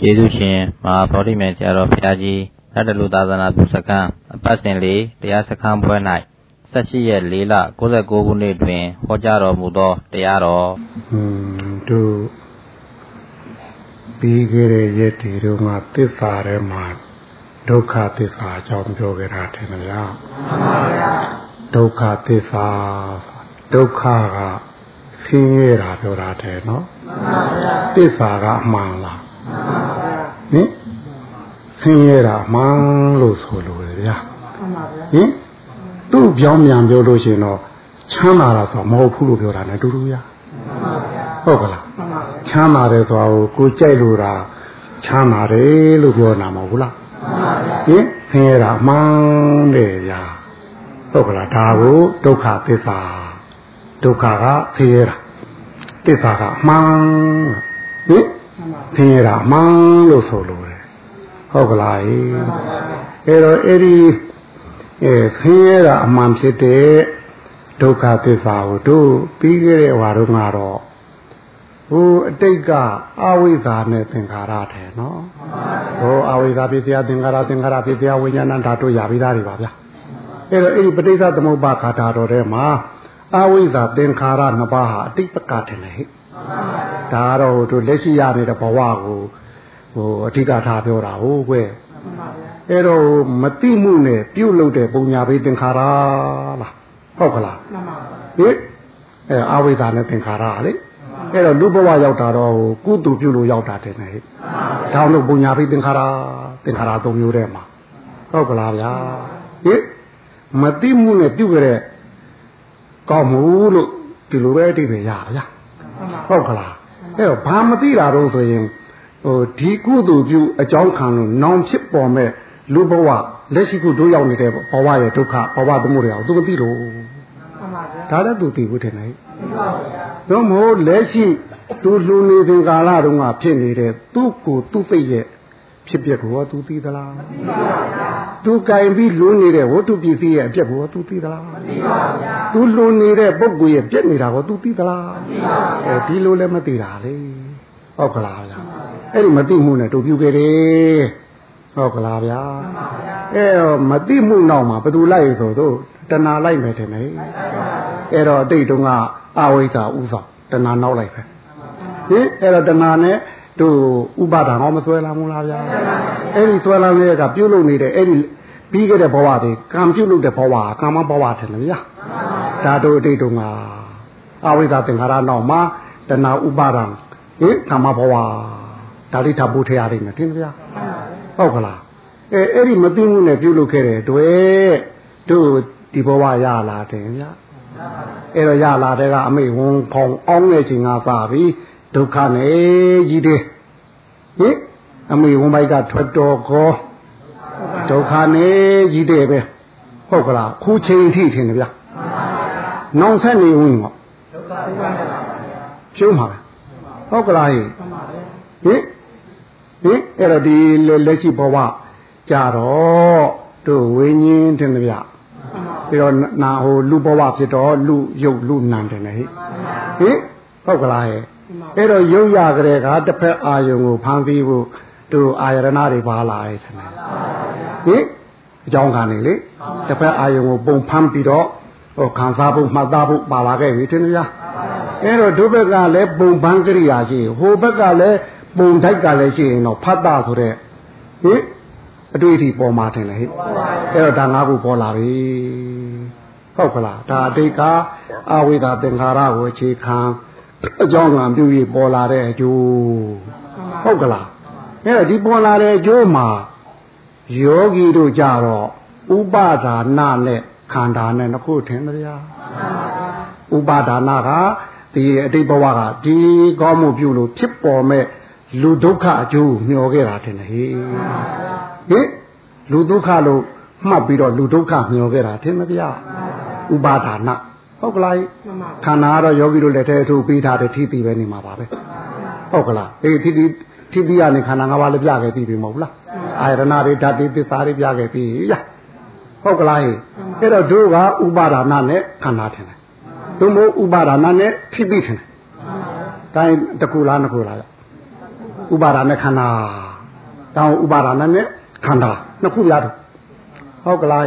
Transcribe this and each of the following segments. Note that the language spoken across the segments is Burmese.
ကျေးဇူးရှင်မဟာဗောဓိမြိုင်ဆရာတော်ဘုရားကြီးရတ္တလူသာသနာပြုစခန်းအပတ်စဉ်လေးတရားစခန်းပွဲ၌18ရက်4လ69ခုနှစ်တွင်ဟောကြားတော်မူသောတရားတော်ဟွန်းတို့ပြီးခဲ့တဲ့ရက်တွေတော့ငါသစ္စာထဲမှာဒုက္ခသစ္စာအကြောင်းပြောခဲ့တာထင်မလားမှန်ပါဗျာဒုက္ခသစ္စာဒုက္ခကဆင်းရဲတာပြောတာတဲ့နော်မှန်ပါဗျာသစ္စာကအမှန်လားမှန်ပါဗျာ ဟင်ဆင်းရဲတာမှန်လို့ဆိုလို့လေဗျာမှန်ပါဗျာဟင်သူ့ပြောင်းပြန်ပြောလို့ရှိရင်တော့ချမ်းသာတာဆိုမဟုတ်ဘူးလို့ပြောတာ ਨੇ တူတူဗျာမှန်ပါဗျာဟုတ်ကလားမှန်ပါဗျာချမ်းသာတယ်ဆိုတာကိုကိုကြိုက်လို့တာချမ်းသာတယ်လို့ပြောတာမဟုတ်ဘူးလားမှန်ပါဗျာဟင်ဆင်းရဲတာမှန်တယ်ဗျာဟုတ်ကလားဒါကိုဒုက္ခသစ္စာဒုက္ခကဆင်းရဲတာသစ္စာကအမှန်ဟင် ဆင်းရဲတာမှန်လို့ဆိုလို့တယ်ဟုတ်ကလားအဲတော့အဲ့ဒီအဲဆင်းရဲတာအမှန်ဖြစ်တဲ့ဒုက္ခသစ္စာကိုတို့ပြီးခဲ့တဲ့ဟွာတော့ကတော့ဟိုအတိတ်ကအဝိဇ္ဇာနဲ့သင်္ခါရတယ်နော်ဟိုအဝိဇ္ဇာဖြစ်စရာသင်္ခါရသင်္ခါရဖြစ်စရာဝိညာဏဓာတုရပြီးသားတွေပါဗျာအဲ့တော့အဲ့ဒီပဋိစ္စသမုပ္ပါခါတာတော်ထဲမှာအဝိဇ္ဇာသင်္ခါရနှစ်ပါးဟာအတိတ်ပကထင်တယ်ဟဲ့ ဒါတော့တို့လက်ရှိရနေတဲ့ဘဝကိုဟိုအဓိကထားပြောတာဟုတ်ကွယ်အဲ့တော့မတိမှုနဲ့ပြုတ်လို့တဲ့ပုံညာဘေးသင်္ခါရလားဟုတ်ကလားမှန်ပါဟင်အဲအဝိဇ္ဇာနဲ့သင်္ခါရလေအဲ့တော့လူဘဝရောက်တာတော့ကုသိုလ်ပြုလို့ရောက်တာတဲ့နဲ့ဟဲ့ဒါလို့ပုံညာဘေးသင်္ခါရသင်္ခါရသုံးမျိုးထဲမှာဟုတ်ကလားဗျာဟင်မတိမှုနဲ့ပြုတ်ကြတဲ့ကောင်းမှုလို့ဒီလိုပဲအတိတ်ပဲရပါဗျာ ဟုတ်ကလားအဲ့တော့ဘာမသိတာတော့ဆိုရင်ဟိုဒီကုသိုလ်ပြုအကြောင်းခံလို့နောင်ဖြစ်ပေါ်မဲ့လူဘဝလက်ရှိခုတို့ရောက်နေတဲ့ဘဝရဲ့ဒုက္ခဘဝသမှုတွေအောင်သူမသိလို့မှန်ပါဗျာဒါလည်းသူသိဘူးထင်တယ်မှန်ပါဗျာတော့မို့လက်ရှိသူလူနေစဉ်ကာလတုန်းကဖြစ်နေတဲ့သူ့ကိုသူ့သိရဲ့ ဖြစ်ပျက်ကိုသူသိသလားမသိပါဗျာသူကင်ပြီးလူနေတဲ့ဝတ္ထုပစ္စည်းရဲ့အပြက်ကိုသူသိသလားမသိပါဗျာသူလူနေတဲ့ပုဂ္ဂိုလ်ရဲ့ပြက်နေတာကိုသူသိသလားမသိပါဗျာအဲဒီလိုလည်းမသိတာလေဟုတ်ကလားဗျာအဲ့ဒီမသိမှုနဲ့တို့ပြုခဲ့တယ်ဟုတ်ကလားဗျာအဲ့တော့မသိမှုနောက်မှာဘယ်သူလိုက်ဆိုတော့တဏှာလိုက်မယ်ထင်တယ်အဲ့တော့အတိတ်တုန်းကအဝိဇ္ဇာဥဆောင်တဏှာနောက်လိုက်ပဲဟင်အဲ့တော့တဏှာနဲ့ တို့ဥပါဒံဟောမဆွဲလာဘူးလားဗျာအဲ့ဒီဆွဲလာတဲ့ကပြုတ်လို့နေတဲ့အဲ့ဒီပြီးခဲ့တဲ့ဘဝတွေကံပြုတ်လို့တဲ့ဘဝကံမဘဝထင်တယ်ဗျာဒါတို့အတိတ်တုန်းကအဝိဇ္ဇာသင်္ခါရနောက်မှာတဏှာဥပါဒံဟင်ကံမဘဝဒါလိထဘုထရရတယ်မထင်ဗျာဟုတ်ကလားအဲအဲ့ဒီမသိမှုနဲ့ပြုတ်လို့ခဲ့တဲ့တွေ့တို့ဒီဘဝရလာတယ်ဗျာအဲ့တော့ရလာတဲ့ကအမိဝန်ဖောင်အောင်းတဲ့ချိန်ကစပြီး ဒုက္ခနဲ့ကြီးတယ်ဟင်အမိဝန်ပိုက်ကထွက်တော်ကောဒုက္ခနဲ့ကြီးတယ်ပဲဟုတ်ကလားခုချိန်ထိထင်တယ်ဗျာနောင်ဆက်နေဝင်ပေါ့ဒုက္ခရှုံးပါပဲဟုတ်ကလားဟင်ဟင်ဟင်အဲ့တော့ဒီလက်ရှိဘဝကြတော့တို့ဝိညာဉ်တင်တယ်ဗျပြီးတော့နာဟိုလူဘဝဖြစ်တော့လူရုပ်လူနာတယ်လေဟိဟင်ဟုတ်ကလားဟဲ့ အဲ့တော့ရုပ်ရကြတဲ့ကတစ်ဖက်အာယုံကိုဖန်ပြီးဖို့တို့အာယရဏတွေပါလာရဲ့ဆင်ဟင်အကြောင်းခံနေလေတစ်ဖက်အာယုံကိုပုံဖမ်းပြီးတော့ဟိုခံစားဖို့မှတ်သားဖို့ပါလာခဲ့ပြီတင်ဗျာအဲ့တော့ဒုဘက်ကလည်းပုံဖမ်းကြရိယာရှိဟိုဘက်ကလည်းပုံထိုက်ကလည်းရှိရင်တော့ဖတ်တာဆိုတဲ့ဟင်အတွေ့အထိပေါ်มาတယ်လေဟဲ့အဲ့တော့ဒါငါးခုပေါ်လာပြီဟုတ်ကလားဒါအတိတ်ကအဝိဒါသင်္ခါရကိုအခြေခံ အကြောင်းကံပြုပြီးပေါ်လာတဲ့အကျိုးဟုတ်ကလားအဲ့တော့ဒီပေါ်လာတဲ့အကျိုးမှာယောဂီတို့ကြတော့ဥပါဒါနနဲ့ခန္ဓာနဲ့နှစ်ခုထင်ကြလားဥပါဒါနကဒီအတိတ်ဘဝကဒီကောင်းမှုပြုလို့ဖြစ်ပေါ်မဲ့လူဒုက္ခအကျိုးမျောခဲ့တာထင်တယ်ဟေးဟင်လူဒုက္ခလို့မှတ်ပြီးတော့လူဒုက္ခမျောခဲ့တာထင်မဗျာဥပါဒါန ဟုတ်ကလားခန္ဓာကတော့ယောဂီတို့လက်ထဲအထူးပေးထားတဲ့ထိတိပဲနေမှာပါပဲဟုတ်ကလားအေးထိတိထိတိကနေခန္ဓာ၅ပါးလည်းပြခဲ့ပြီးပြီမဟုတ်လားအာယရဏတွေဓာတ်တွေသစ္စာတွေပြခဲ့ပြီးရဟုတ်ကလားဟဲ့အဲ့တော့တို့ကဥပါဒါနနဲ့ခန္ဓာထင်တယ်တို့မို့ဥပါဒါနနဲ့ထိတိထင်တယ်တိုင်းတစ်ခုလားနှစ်ခုလားဥပါဒာနဲ့ခန္ဓာတောင်းဥပါဒာနဲ့ခန္ဓာနှစ်ခုပြတော့ဟုတ်ကလား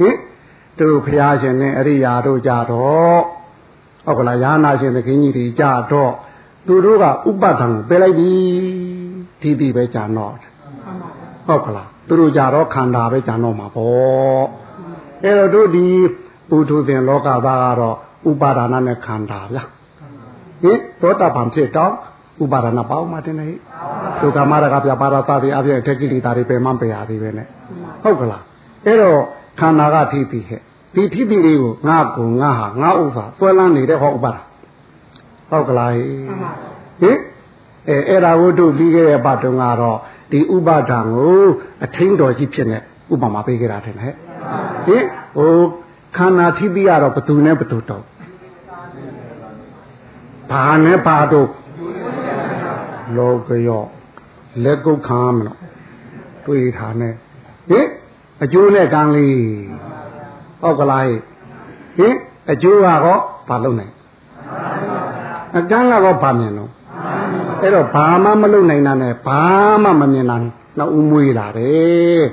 ဟင် သူတို့ဖရာရှင်နဲ့အရိယာတို့ကြတော့ဟုတ်ကလားယာနာရှင်သခင်ကြီးတွေကြတော့သူတို့ကဥပဒံကိုပယ်လိုက်ပြီဒီဒီပဲကြံတော့ဟုတ်ကလားသူတို့ကြတော့ခန္ဓာပဲကြံတော့မှာပေါ့အဲ့တော့တို့ဒီပုထုဇဉ်လောကသားကတော့ဥပါဒနာနဲ့ခန္ဓာဗျာဟင်သောတာပန်ဖြစ်တော့ဥပါဒနာပေါင်းမှတင်နေဒုက္ခမရကပြပါရသတိအပြည့်အထက်ကိလေသာတွေပယ်မှပယ်ရသေးပဲနဲ့ဟုတ်ကလားအဲ့တော့ ခန္ဓာကထိပ်ပြီးဟဲ့ဒီထိပ်ပြီးလေးကိုငါကိုငါဟာငါဥစ္စာသွဲလန်းနေတဲ့ဟောဥပါဒဟုတ်ကလားဟင်အဲအဲ့ဒါကိုတို့ပြီးခဲ့တဲ့ဘတ်တုန်းကတော့ဒီဥပါဒံကိုအထင်းတော်ကြီးဖြစ်နေဥပမာပေးခဲ့တာထင်တယ်ဟင်ဟိုခန္ဓာထိပ်ပြီးကတော့ဘသူနဲ့ဘသူတော့ဘာနဲ့ဘာတော့လောကရောလက်ကုတ်ခံမလို့တွေ့ထားနဲ့ဟင် အကျိုးနဲ့ကံလေးဟုတ်ကလားဟင်အကျိုးကတော့ဘာလုပ်နိုင်အကန်းကတော့ဘာမြင်လို့အဲ့တော့ဘာမှမလုပ်နိုင်တာနဲ့ဘာမှမမြင်တာနောက်ဦးမွေးလာတယ်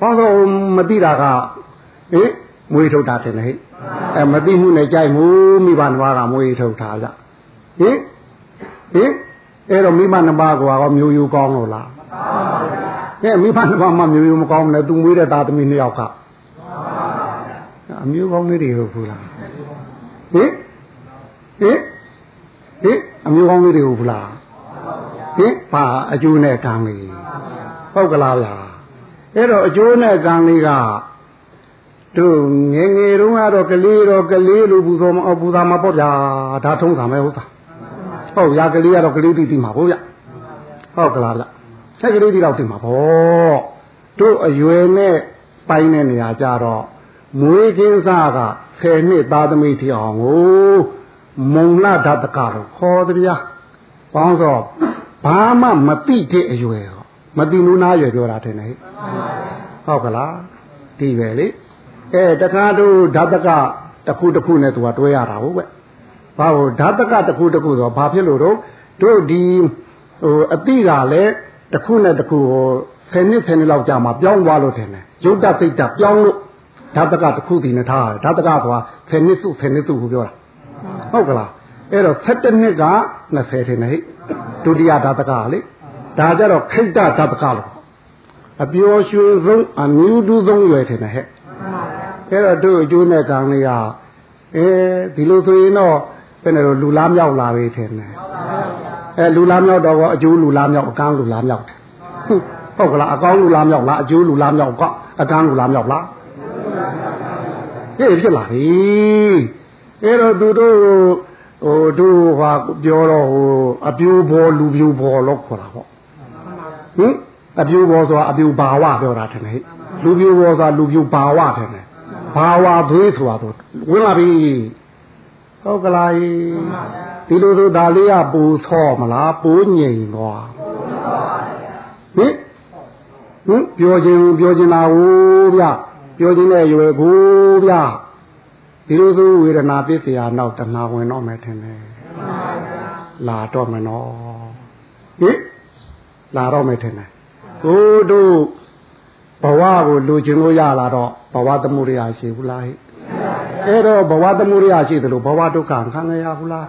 ဘာလို့မသိတာကဟင်မွေးထုတ်တာတယ်ဟဲ့အဲမသိမှုနဲ့ကြိုက်မှုမိဘနွားကမွေးထုတ်တာကြဟင်ဟင်အဲ့တော့မိမနှစ်ပါးကောမျိုးယူကောင်းလို့လားကဲ မိဘနှစ်ပါးမှမျိုးယူမကောင်းနဲ့သူမွေးတဲ့သားသမီးနှစ်ယောက်ကအမျိုးကောင်းလေးတွေဟုတ်ဘူးလားဟင်ဟင်ဟင်အမျိုးကောင်းလေးတွေဟုတ်ဘူးလားဟင်ဘာအကျိုးနဲ့ကံလေးဟုတ်ကလားဗျာအဲ့တော့အကျိုးနဲ့ကံလေးကတို့ငယ်ငယ်တုန်းကတော့ကလေးတော့ကလေးလိုပူဇော်မပူဇာမပေါ့ဗျာဒါထုံးတာမယ်ဟုတ်သားဟုတ်ရာကလေးကတော့ကလေးတိတိမှာပေါ့ဗျဟုတ်ကလားဗျ ဆက်ကလေးတိတော့တိမှာပေါ့တို့အရွယ်နဲ့ပိုင်းတဲ့နေရာကြတော့မွေးချင်းစားက10နှစ်သားသမီးထီအောင်ကိုမုံလဓာတကတော့ခေါ်တရားပေါင်းတော့ဘာမှမသိတဲ့အရွယ်ဟောမသိဘူးနားရွယ်ပြောတာထင်တယ်ဟုတ်ကလားဒီပဲလေအဲတခါတို့ဓာတကတစ်ခုတစ်ခုနဲ့သူကတွဲရတာဟုတ်ပဲဘာလို့ဓာတကတစ်ခုတစ်ခုဆိုဘာဖြစ်လို့တော့တို့ဒီဟိုအတိကလည်း တစ်ခုနဲ့တစ်ခုဟိုဆယ်နှစ်ဆယ်နှစ်လောက်ကြာမှပြောင်းသွားလို့ထင်တယ်ရုပ်တစိတ်တပြောင်းလို့ဓာတကတစ်ခုတည်နေထားဓာတကဆိုတာဆယ်နှစ်စုဆယ်နှစ်စုကိုပြောတာဟုတ်ကလားအဲ့တော့7နှစ်က20ထင်တယ်ဟဲ့ဒုတိယဓာတကလေဒါကြတော့ခိတ္တဓာတကလို့အပျော်ရွှင်ဆုံးအမျိုးတူဆုံးရွယ်ထင်တယ်ဟဲ့အဲ့တော့တို့အကျိုးနဲ့ကံလေးကအဲဒီလိုဆိုရင်တော့ဘယ်နဲ့တော့လူလားမြောက်လာပြီထင်တယ် အဲလူလားမြောက်တော့အကျိုးလူလားမြောက်အကန်းလူလားမြောက်ဟုတ်ကလားအကောင်းလူလားမြောက်လားအကျိုးလူလားမြောက်ကအကန်းလူလားမြောက်လားဟေးဖြစ်လာပြီအဲ့တော့သူတို့ဟိုတို့ဟာပြောတော့ဟိုအပြိုးဘောလူပြိုးဘောလို့ခေါ်တာပေါ့ဟင်အပြိုးဘောဆိုတာအပြိုးဘာဝပြောတာထင်တယ်လူပြိုးဘောဆိုတာလူပြိုးဘာဝထင်တယ်ဘာဝသွေးဆိုတာတော့ဝင်လာပြီဟုတ်ကလား ဒီလိုဆိုဒါလေးကပူဆော့မလားပူငြိမ်သွားဟင်ဟင်ပြောခြင်းပြောခြင်းလားဟိုဗျပြောခြင်းနဲ့ရွယ်ကိုဗျဒီလိုဆိုဝေဒနာပစ္စယနောက်တဏှာဝင်တော့မယ်ထင်တယ်လာတော့မယ်နော်ဟင်လာတော့မယ်ထင်တယ်ဟိုတို့ဘဝကိုလူချင်းလို့ရလာတော့ဘဝသမှုရိယရှိဘူးလားဟိ အဲ့တော့ဘဝသမှုရိယရှိသလိုဘဝဒုက္ခခံရဘူးလား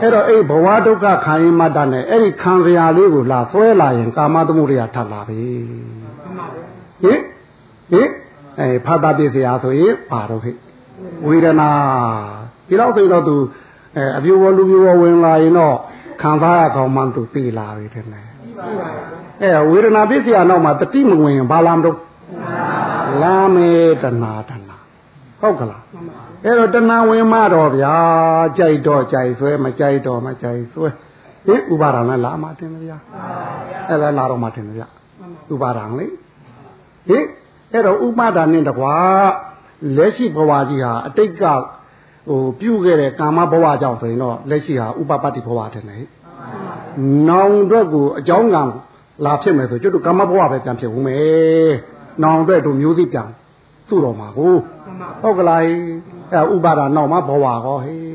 အဲ့တော့အဲ့ဘဝဒုက္ခခံရင်မတတ်နဲ့အဲ့ဒီခံရလေးကိုလာဆွဲလာရင်ကာမသမှုရိယထပ်လာပြီဟင်ဟင်အဲဖတ်တာပြည့်စရာဆိုရင်ပါတော့ဟိဝေဒနာဒီတော့ဆိုတော့သူအဲအပြိုဝလူပြိုဝဝင်လာရင်တော့ခံစားရကောင်းမှသူသိလာပြီတဲ့နဲ့အဲဝေဒနာပြည့်စရာနောက်မှာတတိမဝင်ရင်ဘာလာမတော့လာမေတနာတနာ ဟုတ်ကလားအဲ့တော့တဏှာဝင်မတော့ဗျာကြိုက်တော့ကြိုက်ဆွဲမကြိုက်တော့မကြိုက်ဆွဲဟင်ဥပါဒံလည်းလာမှတင်ဗျာအဲ့လည်းလာတော့မှတင်ဗျာဥပါဒံလေဟင်အဲ့တော့ဥပါဒံနဲ့တကွာလက်ရှိဘဝကြီးဟာအတိတ်ကဟိုပြုခဲ့တဲ့ကာမဘဝကြောင့်ဆိုရင်တော့လက်ရှိဟာဥပပတ္တိဘဝတင်တယ်နောင်အတွက်ကိုအကြောင်းကံလာဖြစ်မယ်ဆိုကျွတ်တို့ကာမဘဝပဲပြန်ဖြစ်ဦးမယ်နောင်အတွက်တို့မျိုးစိပြန်သူ့တော်မှာကို ဟုတ်ကလားအဲဥပါဒာနောက်မှာဘဝဟောဟေး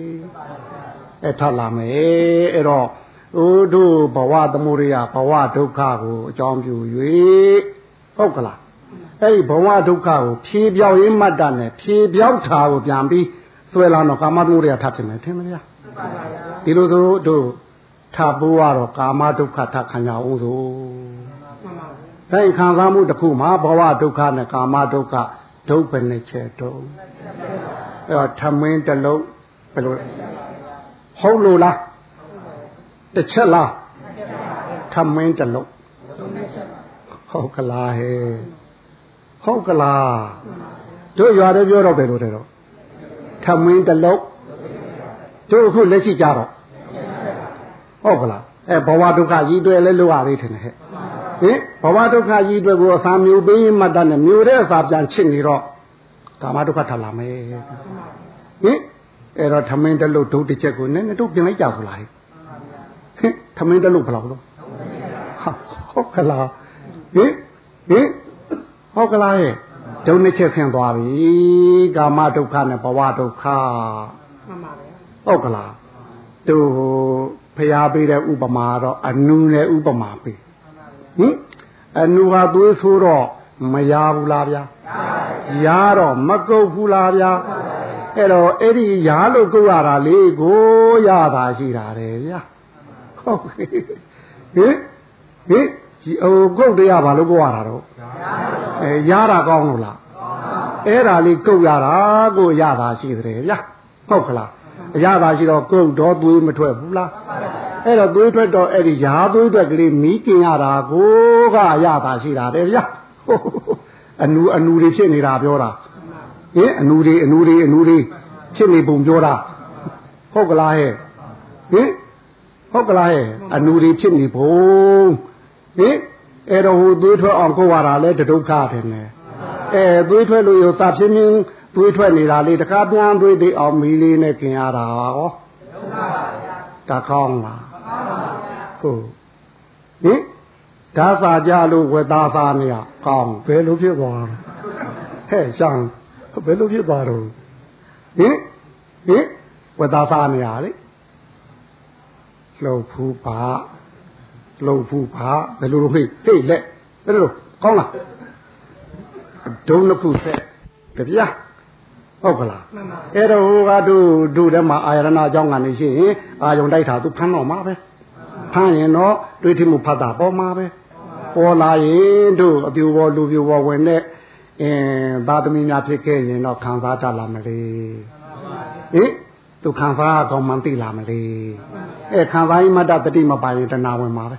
အဲထလာမယ်အဲ့တော့ဟိုတို့ဘဝသမုဒယဘဝဒုက္ခကိုအကြောင်းပြု၍ဟုတ်ကလားအဲ့ဒီဘဝဒုက္ခကိုဖြေပြောင်းရင်းမှတ်တာနဲ့ဖြေပြောင်းတာကိုပြန်ပြီးဆွဲလာတော့ကာမသမုဒယထပ်ဖြစ်မယ်ထင်မလားဒီလိုဆိုတို့ထပ်ဖို့ကတော့ကာမဒုက္ခထပ်ခံရအောင်ဆိုအဲ့ခံစားမှုတစ်ခုမှာဘဝဒုက္ခနဲ့ကာမဒုက္ခ ဒုက္ခနဲ့ချက်တုံးအဲ့တော့ထမင်းတစ်လုံးဘယ်လိုဟုတ်လို့လားတစ်ချက်လားထမင်းတစ်လုံးဟုတ်ကလားဟဲ့ဟုတ်ကလားတို့ရွာတွေပြောတော့ပဲလို့တဲ့တော့ထမင်းတစ်လုံးတို့အခုလက်ရှိကြတော့ဟုတ်ကလားအဲဘဝဒုက္ခကြီးတွေလဲလို့ရသေးတယ်ဟဲ့ ဟင်ဘဝဒုက္ခကြီးတွေကိုအစာမျိုးပေးမှတ်တဲ့မျိုးတဲ့အစာပြန်ချစ်နေတော့ကာမဒုက္ခထလာမယ်ဟင်အဲ့တော့ထမင်းတလို့ဒုတ်တစ်ချက်ကိုနည်းနည်းတို့ပြင်လိုက်ကြဘူးလားဟင်ထမင်းတလို့ဘယ်လောက်လို့ဟုတ်ကလားဟင်ဟင်ဟုတ်ကလားရဲ့ဒုံနှစ်ချက်ဖြန့်သွားပြီကာမဒုက္ခနဲ့ဘဝဒုက္ခမှန်ပါဗျာဟုတ်ကလားသူဖျားပေးတဲ့ဥပမာတော့အနုနဲ့ဥပမာပေး ဟင်အနုဟာသွေးဆိုးတော့မရဘူးလားဗျာရတော့မကုတ်ဘူးလားဗျာအဲ့တော့အဲ့ဒီရာလို့ကုတ်ရတာလေးကိုရတာရှိတာတယ်ဗျာဟုတ်ကဲ့ဟင်ဟင်ဟိုကုတ်တရားဘာလို့ကုတ်ရတာတော့အဲရတာကောင်းလို့လားအဲ့ဒါလေးကုတ်ရတာကိုရတာရှိတယ်ဗျာဟုတ်ကလား အရသာရှိတော့ကုတ်တော့သွေးမထွက်ဘူးလားအဲ့တော့သွေးထွက်တော့အဲ့ဒီရာသွေးထွက်ကလေးမီးกินရတာကိုကအရသာရှိတာတဲ့ဗျာအနူအနူတွေဖြစ်နေတာပြောတာဟင်အနူတွေအနူတွေအနူတွေဖြစ်နေပုံပြောတာဟုတ်ကလားဟဲ့ဟင်ဟုတ်ကလားဟဲ့အနူတွေဖြစ်နေပုံဟင်အဲ့တော့ဟိုသွေးထွက်အောင်ကိုရတာလဲဒုက္ခတယ်နဲ့အဲသွေးထွက်လို့ရသာဖြစ်င်း သွေးထွက်နေတာလေးတခါပြန်သွေးသိအောင်မီးလေးနဲ့กินရတာဟောဒုက္ခပါဗျာဒါကောင်းလားဟုတ်ဟင်ဓာစာကြလို့ဝေသားစားနေရကောင်းဘယ်လိုဖြစ်သွားဟဲ့ရှောင်းဘယ်လိုဖြစ်သွားတော့ဟင်ဟင်ဝေသားစားနေရလေလှုပ်ဖူးပါလှုပ်ဖူးပါဘယ်လိုလုပ်ဟိဟိလက်ဘယ်လိုကောင်းလားဒုံနှစ်ခုဆက်ကြဗျာ ဟုတ်ကလားအဲ့တော့ဟိုကတို့တို့ထဲမှာအာရဏအကြောင်းကနေရှိရင်အာယုံတိုက်တာသူဖမ်းတော့မှာပဲဖမ်းရင်တော့တွေးထိမှုဖတ်တာပေါ်မှာပဲပေါ်လာရင်တို့အပြူပေါ်လူပြူပေါ်ဝင်တဲ့အင်းသာသမီများဖြစ်ခဲ့ရင်တော့ခံစားကြလာမလေဟင်သူခံစားတော့မှန်သိလာမလေအဲခံစားရင်မတ္တတတိမပိုင်ရင်တဏဝင်မှာပဲ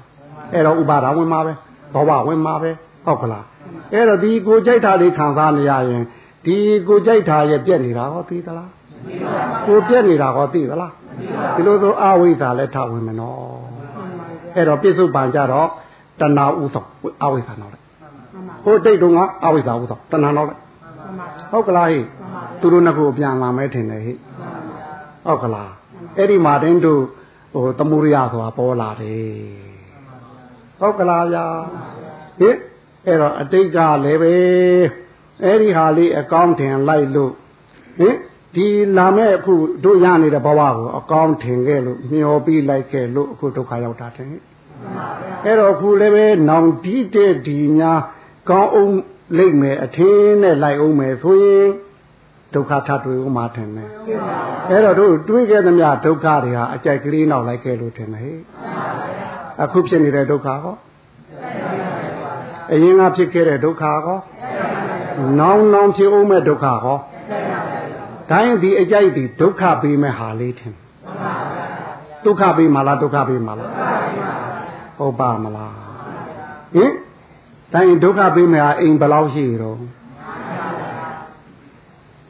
အဲ့တော့ဥပါဒဝင်မှာပဲဘောဘဝင်မှာပဲဟုတ်ကလားအဲ့တော့ဒီကိုကြိုက်တာလေးခံစားနေရရင် ဒီကိုကြိုက်တာရဲ့ပြက်နေတာဟောသိသလားကိုပြက်နေတာဟောသိသလားဒီလိုဆိုအဝိဇ္ဇာလည်းထဝင်မနော်အဲ့တော့ပြစ္ဆုတ်ပံကြတော့တဏှာဥသောအဝိဇ္ဇာနောက်လိုက်ဟိုတိတ်တုန်းကအဝိဇ္ဇာဥသောတဏှာနောက်လိုက်ဟုတ်ကလားဟိသူတို့နှစ်ခုပြန်လာမဲထင်တယ်ဟိဟုတ်ကလားအဲ့ဒီမှာတင်းတို့ဟိုသမုရိယဆိုတာပေါ်လာတယ်ဟုတ်ကလားဗျာဟိအဲ့တော့အတိတ်ကလည်းပဲ အဲ့ဒီဟာလေးအကောင်းထင်လိုက်လို့ဟင်ဒီလာမဲ့အခုတို့ရနေတဲ့ဘဝကိုအကောင်းထင်ခဲ့လို့မျောပြီးလိုက်ခဲ့လို့အခုဒုက္ခရောက်တာတဲ့အဲ့တော့အခုလည်းပဲနောင်ဒီတဲ့ဒီများကောင်းအောင်လိမ့်မယ်အထင်းနဲ့လိုက်အောင်မယ်ဆိုရင်ဒုက္ခထတွေ့ဦးမှာထင်တယ်အဲ့တော့တို့တွေးခဲ့သမျှဒုက္ခတွေဟာအကြိုက်ကလေးနောက်လိုက်ခဲ့လို့ထင်တယ်ဟဲ့အခုဖြစ်နေတဲ့ဒုက္ခဟောအရင်ကဖြစ်ခဲ့တဲ့ဒုက္ခဟော နောင်နောင်ဖြစ်အောင်မဲ့ဒုက္ခဟောတိုင်းဒီအကြိုက်ဒီဒုက္ခပေးမဲ့ဟာလေးထင်ဒုက္ခပေးမလားဒုက္ခပေးမလားဟုတ်ပါမလားဟင်တိုင်းဒုက္ခပေးမဲ့ဟာအိမ်ဘယ်လောက်ရှိတော့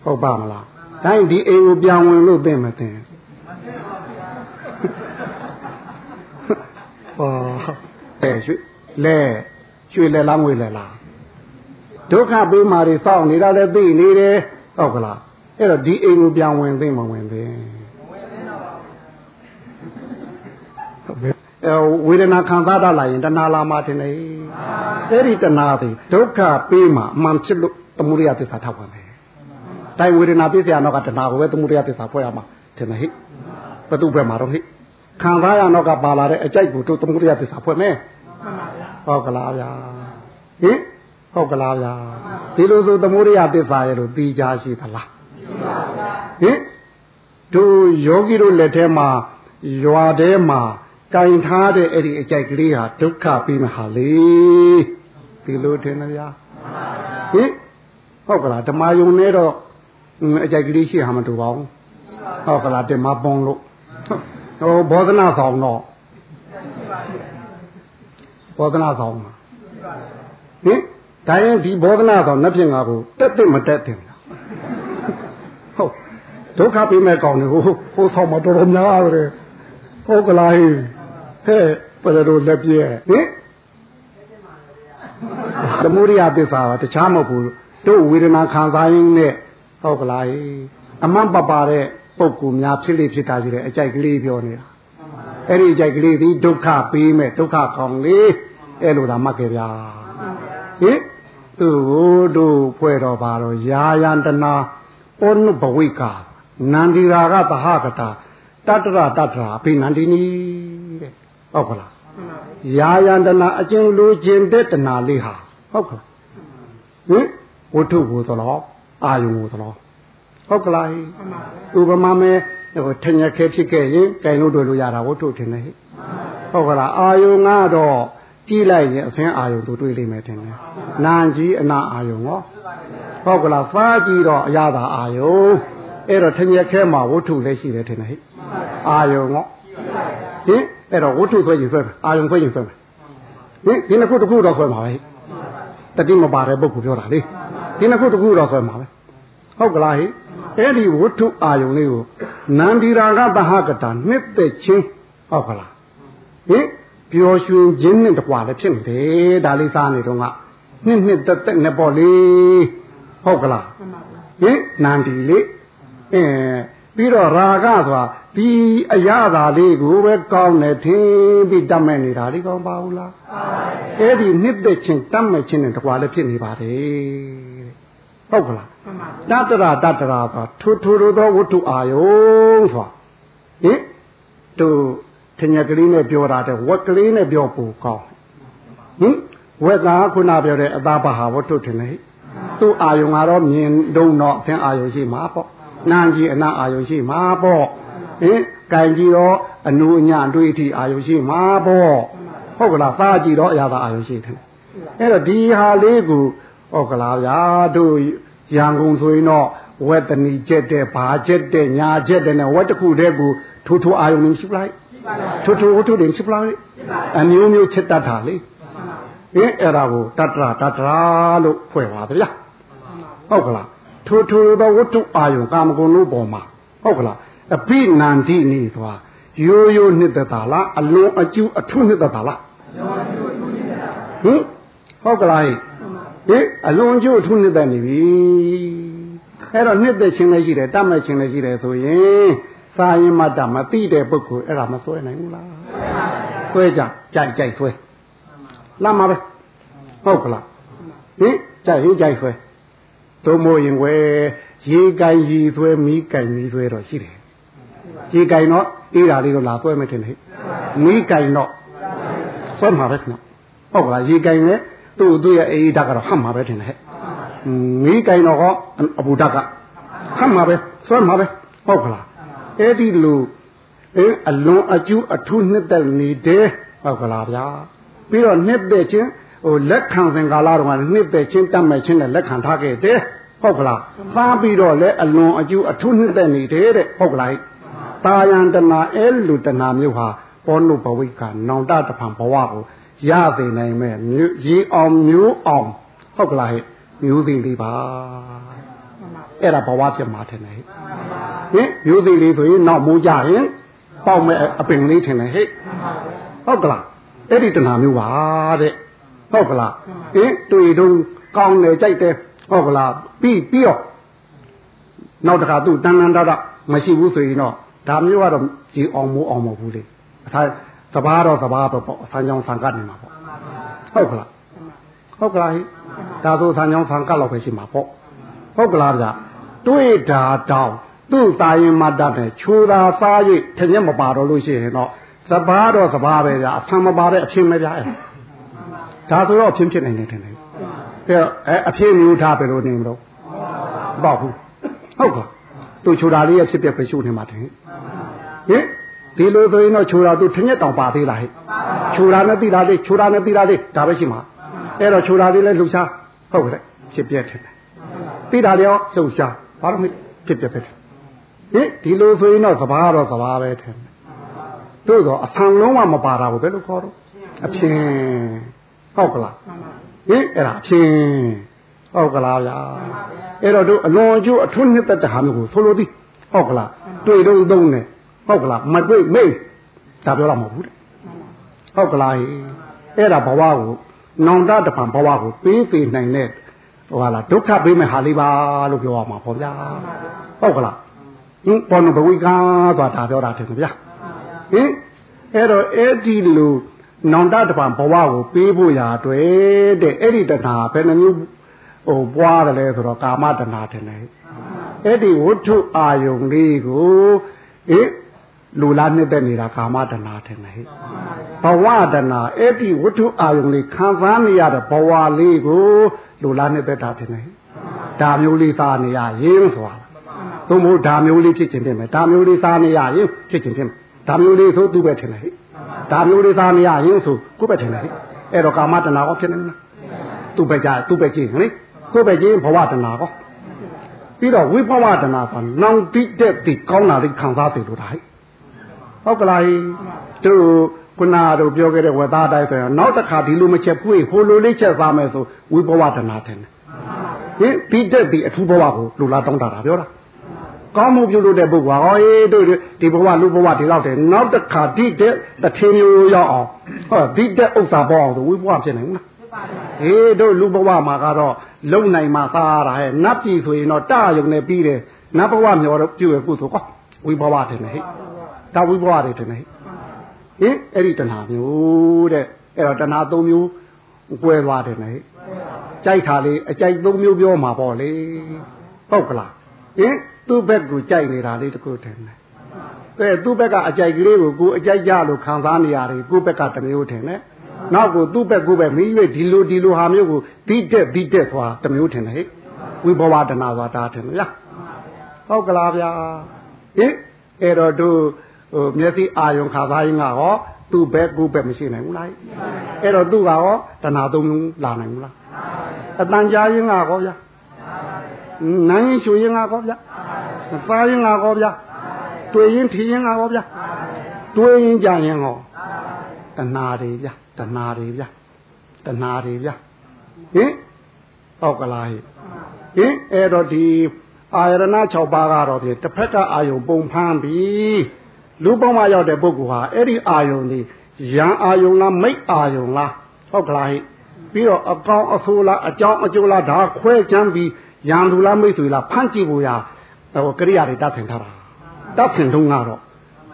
ဟုတ်ပါမလားတိုင်းဒီအိမ်ကိုပြောင်းဝင်လို့သိမသိဟောအဲရွှေလဲရွှေလဲလားငွေလဲလား ဒုက္ခပေးမာတွေစောင့်နေတာလည်းသိနေတယ်ဟုတ်ကလားအဲ့တော့ဒီအိမ်ကိုပြန်ဝင်သိမဝင်သိအဲဝေဒနာခံစားတတ်လာရင်တဏှာလာမှတင်နေအဲ့ဒီတဏှာတွေဒုက္ခပေးမှာအမှန်ဖြစ်လို့သမုဒယသစ္စာထောက်ပါမယ်တိုင်ဝေဒနာပြည့်စရာတော့ကတဏှာကိုပဲသမုဒယသစ္စာဖွဲ့ရမှာတင်နေဟိဘသူ့ဘက်မှာတော့ဟိဟခံစားရတော့ကပါလာတဲ့အကြိုက်ကိုတို့သမုဒိယသစ္စာဖွဲ့မယ်ဟုတ်ကလားဗျာဟင် ဟုတ်ကလားဗျာဒီလိုဆိုသမုဒိယသစ္စာရဲ့လို့သိကြရှိသလားဟင်တို့ယောဂီတို့လက်ထဲမှာရွာထဲမှာကင်ထားတဲ့အဲ့ဒီအကြိုက်ကလေးဟာဒုက္ခပြီးမဟာလေဒီလိုထင်တယ်ဗျာဟင်ဟုတ်ကလားဓမ္မယုံနဲ့တော့အကြိုက်ကလေးရှိဟာမတူပါဘူးဟုတ်ကလားတင်မပုံလို့ဟိုဘောဓနာဆောင်တော့ဘောဓနာဆောင်မှာဟင် ဒါရင်ဒီဘောဓနာဆောင်နှစ်ပြင်ငါကိုတက်တက်မတက်တင်ဟုတ်ဒုက္ခပေးမဲ့ကောင်တွေဟိုဟိုဆောင်မတော်တော်များရတယ်ဟုတ်ကလားဟဲ့ဟဲ့ပရတို့လက်ပြဲဟင်သမုဒိယသစ္စာကတခြားမဟုတ်ဘူးတို့ဝေဒနာခံစားရင်းနဲ့ဟုတ်ကလားအမှန်ပပါတဲ့ပုဂ္ဂိုလ်များဖြစ်လေဖြစ်တာကြီးတဲ့အကြိုက်ကလေးပြောနေတာအဲ့ဒီအကြိုက်ကလေးဒီဒုက္ခပေးမဲ့ဒုက္ခကောင်လေးအဲ့လိုသာမှတ်ခဲ့ဗျာဟင် သူ့ကိုတို့ဖွဲ့တော်ပါတော့ယာယန္တနာပောနုဘဝိကာနန္ဒီရာကသဟကတာတတ္တရတတ္တရာအဘိနန္ဒီနီတဲ့ဟုတ်ကလားယာယန္တနာအကျဉ်လိုခြင်းတဲ့တဏလေးဟာဟုတ်ကလားဟင်ဝတ္ထုကိုသလားအာယုံကိုသလားဟုတ်ကလားဥပမာမဲဟိုထင်ရခဲဖြစ်ခဲ့ရင်ကြိုင်လို့တွေ့လို့ရတာဝတ္ထုထင်တယ်ဟဲ့ဟုတ်ကလားအာယုံကတော့ ကြည့်လိုက်ရင်အဖင်းအာယုံတို့တွေ့လိမ့်မယ်ထင်တယ်နာကြီးအနာအာယုံရောဟုတ်ကလားစားကြည့်တော့အရသာအာယုံအဲ့တော့ထင်ရခဲမှာဝတ္ထုလည်းရှိတယ်ထင်တယ်ဟဲ့အာယုံရောဟင်အဲ့တော့ဝတ္ထုဆွဲရင်ဆွဲမယ်အာယုံဆွဲရင်ဆွဲမယ်ဟင်ဒီနှစ်ခုတစ်ခုတော့ဆွဲမှာပဲတတိမပါတဲ့ပုဂ္ဂိုလ်ပြောတာလေဒီနှစ်ခုတစ်ခုတော့ဆွဲမှာပဲဟုတ်ကလားဟိအဲ့ဒီဝတ္ထုအာယုံလေးကိုနန္ဒီရာဂတဟကတာနှစ်သက်ချင်းဟုတ်ကလားဟင် ပျော်ရွှင်ခြင်းနဲ့တကွာလည်းဖြစ်နေတယ်ဒါလေးစားနေတော့ကနှစ်နှစ်သက်သက်နဲ့ပေါ့လေဟုတ်ကလားဟင်နန္ဒီလေးအဲပြီးတော့ရာဂဆိုတာဒီအရသာလေးကိုပဲကောင်းတယ်ထင်ပြီးတတ်မဲ့နေတာဒီကောင်းပါဘူးလားအဲ့ဒီနှစ်သက်ခြင်းတတ်မဲ့ခြင်းနဲ့တကွာလည်းဖြစ်နေပါတယ်ဟုတ်ကလားတတ္တရာတတ္တရာဆိုထူထူသောဝတ္ထုအာယုံဆိုတာဟင်သူ ထင်ရကလေးနဲ့ပြောတာတဲ့ဝက်ကလေးနဲ့ပြောပူကောင်းဟင်ဝက်ကခုနပြောတဲ့အသာပဟာဝတ္ထုထင်လေသူ့အာယုံကတော့မြင်တုံတော့အသင်အာယုံရှိမှာပေါ့နာကြီးအနာအာယုံရှိမှာပေါ့ဟင်ကံကြီးတော့အနုအညအတွေ့အထိအာယုံရှိမှာပေါ့ဟုတ်ကလားသားကြည့်တော့အရာသာအာယုံရှိတယ်အဲ့တော့ဒီဟာလေးကိုဟုတ်ကလားဗျာတို့ရန်ကုန်ဆိုရင်တော့ဝက်တဏီကျက်တဲ့ဘာကျက်တဲ့ညာကျက်တဲ့နဲ့ဝက်တစ်ခုတည်းကိုထိုးထိုးအာယုံနေရှိပလိုက် ထိုးထိုးဝတ်ထိုးတယ်ရှိပလိုက်အမျိုးမျိုးချက်တတ်တာလေဟင်အဲ့ဒါကိုတတ္တရာတတ္တရာလို့ဖွဲ့ပါဗျာဟုတ်ကလားထိုးထိုးသောဝတ္ထုအာယုံကာမဂုဏ်တို့ပေါ်မှာဟုတ်ကလားအပိနန္တိနေသွားရိုးရိုးနှစ်သက်တာလားအလွန်အကျူးအထုနှစ်သက်တာလားဟင်ဟုတ်ကလားဟင်အလွန်ကျိုးထုနှစ်သက်နေပြီအဲ့တော့နှစ်သက်ခြင်းလည်းရှိတယ်တတ်မဲ့ခြင်းလည်းရှိတယ်ဆိုရင် စာရင်မတမသိတဲ့ပုဂ္ဂိုလ်အဲ့ဒါမစွဲနိုင်ဘူးလားစွဲကြကြိုက်ကြိုက်စွဲလာမှာပဲဟုတ်ကလားဟင်ကြိုက်ရင်ကြိုက်စွဲတို့မို့ရင်ွယ်ရေကင်ရီသွဲမီးကင်မီးသွဲတော့ရှိတယ်ရေကင်တော့အေးတာလေးတော့လာသွဲမထင်နဲ့မီးကင်တော့ဆွဲမှာပဲခဏဟုတ်ကလားရေကင်လည်းသူ့သူ့ရဲ့အေးဓာတ်ကတော့ဟတ်မှာပဲထင်တယ်ဟဲ့မီးကင်တော့အဘူဓာတ်ကဟတ်မှာပဲဆွဲမှာပဲဟုတ်ကလား အဲ့ဒီလိုအဲအလွန်အကျူးအထူးနှစ်သက်နေတယ်ဟုတ်ကလားဗျာပြီးတော့နှစ်သက်ချင်းဟိုလက်ခံစဉ်ကာလတော့နှစ်သက်ချင်းတတ်မဲ့ချင်းနဲ့လက်ခံထားခဲ့တယ်ဟုတ်ကလားသားပြီးတော့လည်းအလွန်အကျူးအထူးနှစ်သက်နေတယ်တဲ့ဟုတ်ကလားတာယံတနာအဲလူတနာမျိုးဟာဘောနုဘဝိကနောင်တတဖန်ဘဝကိုရသိနိုင်မဲ့ရေအောင်မျိုးအောင်ဟုတ်ကလားဟဲ့မျိုးသိလေးပါအဲ့ဒါဘဝဖြစ်မှာထင်တယ်ဟ င်မျိုးသိလေးဆိုရင်နောက်မိုးကြရင်ပေါက်မဲ့အပင်လေးထင်တယ်ဟဲ့ဟုတ်ကလားအဲ့ဒီတဏှာမျိုးပါတဲ့ဟုတ်ကလားဟင်တွေ့တော့ကောင်းတယ်ကြိုက်တယ်ဟုတ်ကလားပြီးပြီးတော့နောက်တခါသူ့တန်တန်တတမရှိဘူးဆိုရင်တော့ဒါမျိုးကတော့ကြည်အောင်မိုးအောင်မဟုတ်ဘူးလေအထားစဘာတော့စဘာတော့ပေါ့ဆန်းချောင်းဆန်ကတ်နေမှာပေါ့ဟုတ်ကလားဟုတ်ကလားဟိဒါဆိုဆန်းချောင်းဆန်ကတ်လောက်ပဲရှိမှာပေါ့ဟုတ်ကလားဗျာတွေးတာတောင်း သူ့စာရင်မတတ်တယ်ချိုးတာစား၍ထင်ရမပါတော့လို့ရှိရင်တော့စဘာတော့စဘာပဲဗျာအဆံမပါတဲ့အဖြစ်ပဲဗျာအဲ့ဒါဆိုတော့အဖြစ်ဖြစ်နိုင်တယ်ထင်တယ်အဲအဖြစ်မျိုးထားပဲလို့နေမလို့မပေါ့ဘူးဟုတ်ကဲ့သူချိုတာလေးရဲ့ဖြစ်ပြပဲရှုနေမှာတယ်ဟင်ဒီလိုဆိုရင်တော့ချိုတာသူထညက်တောင်ပါသေးလားဟဲ့ချိုတာနဲ့တိတာလေးချိုတာနဲ့တိတာလေးဒါပဲရှိမှာအဲ့တော့ချိုတာလေးလည်းလှူရှားဟုတ်ကဲ့ဖြစ်ပြတယ်တိတာလေးရောလှူရှားဘာလို့မဖြစ်ပြပဲ ဟင်ဒီလိုဆိုရင်တော့စဘာတော့စဘာပဲထင်တို့တော့အဆံလုံးဝမပါတာကိုဘယ်လိုခေါ်တော့အဖြင်းဟုတ်ကလားဟင်အဲ့ဒါအဖြင်းဟုတ်ကလားဗျာအဲ့တော့တို့အလွန်အကျိုးအထွန်းနှစ်သက်တဲ့ဟာမျိုးကိုဆိုလိုသည်ဟုတ်ကလားတွေ့တော့သုံးတယ်ဟုတ်ကလားမတွေ့မိတ်ဒါပြောရမှာမဟုတ်ဘူးဟုတ်ကလားအဲ့ဒါဘဝကိုနောင်တတပံဘဝကိုပေးစေနိုင်တဲ့ဟိုဟာလားဒုက္ခပေးမဲ့ဟာလေးပါလို့ပြောရမှာပေါ့ဗျာဟုတ်ကလား ဟင်ပေါ်နဘဝိကဆိုတာဒါပြောတာတယ်ဗျာဟင်အဲ့တော့အဲ့ဒီလိုနောင်တတပံဘဝကိုပေးဖို့ရာအတွက်တဲ့အဲ့ဒီတဏှာဘယ်နှမျိုးဟိုပွားတယ်လဲဆိုတော့ကာမတဏှာတယ်လေအဲ့ဒီဝဋ္ထုအာယုံလေးကိုဟင်လူလားနှစ်သက်နေတာကာမတဏှာတယ်လေဘဝတဏှာအဲ့ဒီဝဋ္ထုအာယုံလေးခံစားနေရတဲ့ဘဝလေးကိုလူလားနှစ်သက်တာတယ်လေဒါမျိုးလေးစားနေရရင်ဆိုတာ သို့မဟုတ်ဒါမျိုးလေးဖြစ်ခြင်းဖြစ်မယ်ဒါမျိုးလေးစားနေရရင်ဖြစ်ခြင်းဖြစ်မယ်ဒါမျိုးလေးဆိုသူ့ပဲထင်တယ်ဟဲ့ဒါမျိုးလေးစားနေရရင်ဆိုကိုယ့်ပဲထင်တယ်ဟဲ့အဲ့တော့ကာမတဏှာကောဖြစ်နေမလားသူ့ပဲကြသူ့ပဲကြည့်ဟင်ကိုယ့်ပဲကြည့်ဘဝတဏှာကောပြီးတော့ဝိဘဝတဏှာဆိုနောင်တိတဲ့ဒီကောင်းတာလေးခံစားစေလို့တာဟဲ့ဟုတ်ကလားသူခုနတို့ပြောခဲ့တဲ့ဝသားတိုင်းဆိုရင်နောက်တစ်ခါဒီလိုမချက်ဖွေးဟိုလိုလေးချက်စားမယ်ဆိုဝိဘဝတဏှာထင်တယ်ဟင်ဒီတဲ့ဒီအထူးဘဝကိုလူလာတောင်းတာတာပြောတာ ကောင်းမှုပြုလို့တဲ့ပုဂ္ဂိုလ်ဟာဟေးတို့ဒီဘဝလူဘဝဒီလောက်တယ်နောက်တစ်ခါဒီတဲ့တထေမျိုးရောက်အောင်ဟောဒီတဲ့ဥစ္စာပေါ်အောင်ဆိုဝိဘဝဖြစ်နိုင်ဘူးလားဟေးတို့လူဘဝမှာကတော့လုံနိုင်မှာသားရဟဲ့နတ်ပြည်ဆိုရင်တော့တရုံနဲ့ပြီးတယ်နတ်ဘဝမျောတော့ပြုရကုသိုလ်ကွာဝိဘဝတယ်ဟဲ့ဒါဝိဘဝတယ်တယ်ဟဲ့ဟင်အဲ့ဒီတဏှာမျိုးတဲ့အဲ့တော့တဏှာ၃မျိုးကွဲသွားတယ်ဟဲ့ကြိုက်တာလေးအကြိုက်၃မျိုးပြောမှာပေါ့လေဟုတ်ကလားဟင် သူ့ဘက်ကိုကြိုက်နေတာလေးတခုထင်တယ်အဲသူ့ဘက်ကအကြိုက်ကလေးကိုကိုအကြိုက်ကြလို့ခံစားနေရတယ်ကိုယ့်ဘက်ကတမျိုးထင်တယ်နောက်ကိုသူ့ဘက်ကိုပဲမီး၍ဒီလိုဒီလိုဟာမျိုးကိုဒီတက်ဒီတက်သွားတမျိုးထင်တယ်ဟဲ့ဝိဘဝတနာဆိုတာထင်မလားဟုတ်ကလားဗျာဟင်အဲ့တော့တို့ဟိုမျက်စိအာယုံခါသားရင်ကဟောသူ့ဘက်ကိုဘက်မရှိနိုင်ဘူးလားအဲ့တော့သူ့ကဟောတဏှာသုံးလုံးလာနိုင်ဘူးလားအတန်ကြာရင်ကဟောဗျာ နိုင်ရင်ရှူရင်ကဟောဗျာစားရင်ကဟောဗျာတွေ့ရင်ထင်ရင်ကဟောဗျာတွေးရင်ကြရင်ဟောတဏှာတွေဗျာတဏှာတွေဗျာတဏှာတွေဗျာဟင်ဟုတ်ကလားဟင်အဲ့တော့ဒီအာရဏ6ပါးကတော့ဒီတစ်ဖက်ကအာယုံပုံဖမ်းပြီးလူပုံမှာရောက်တဲ့ပုဂ္ဂိုလ်ဟာအဲ့ဒီအာယုံဒီရံအာယုံလားမိတ်အာယုံလားဟုတ်ကလားဟိပြီးတော့အကောင်အဆိုးလားအကြောင်းအကျိုးလားဒါခွဲချမ်းပြီး ရံသူလားမိတ်ဆွေလားဖမ်းကြည့်ဖို့ရဟိုကရိယာတွေတတ်ထင်ထားတာတတ်ထင်တော့ကတော့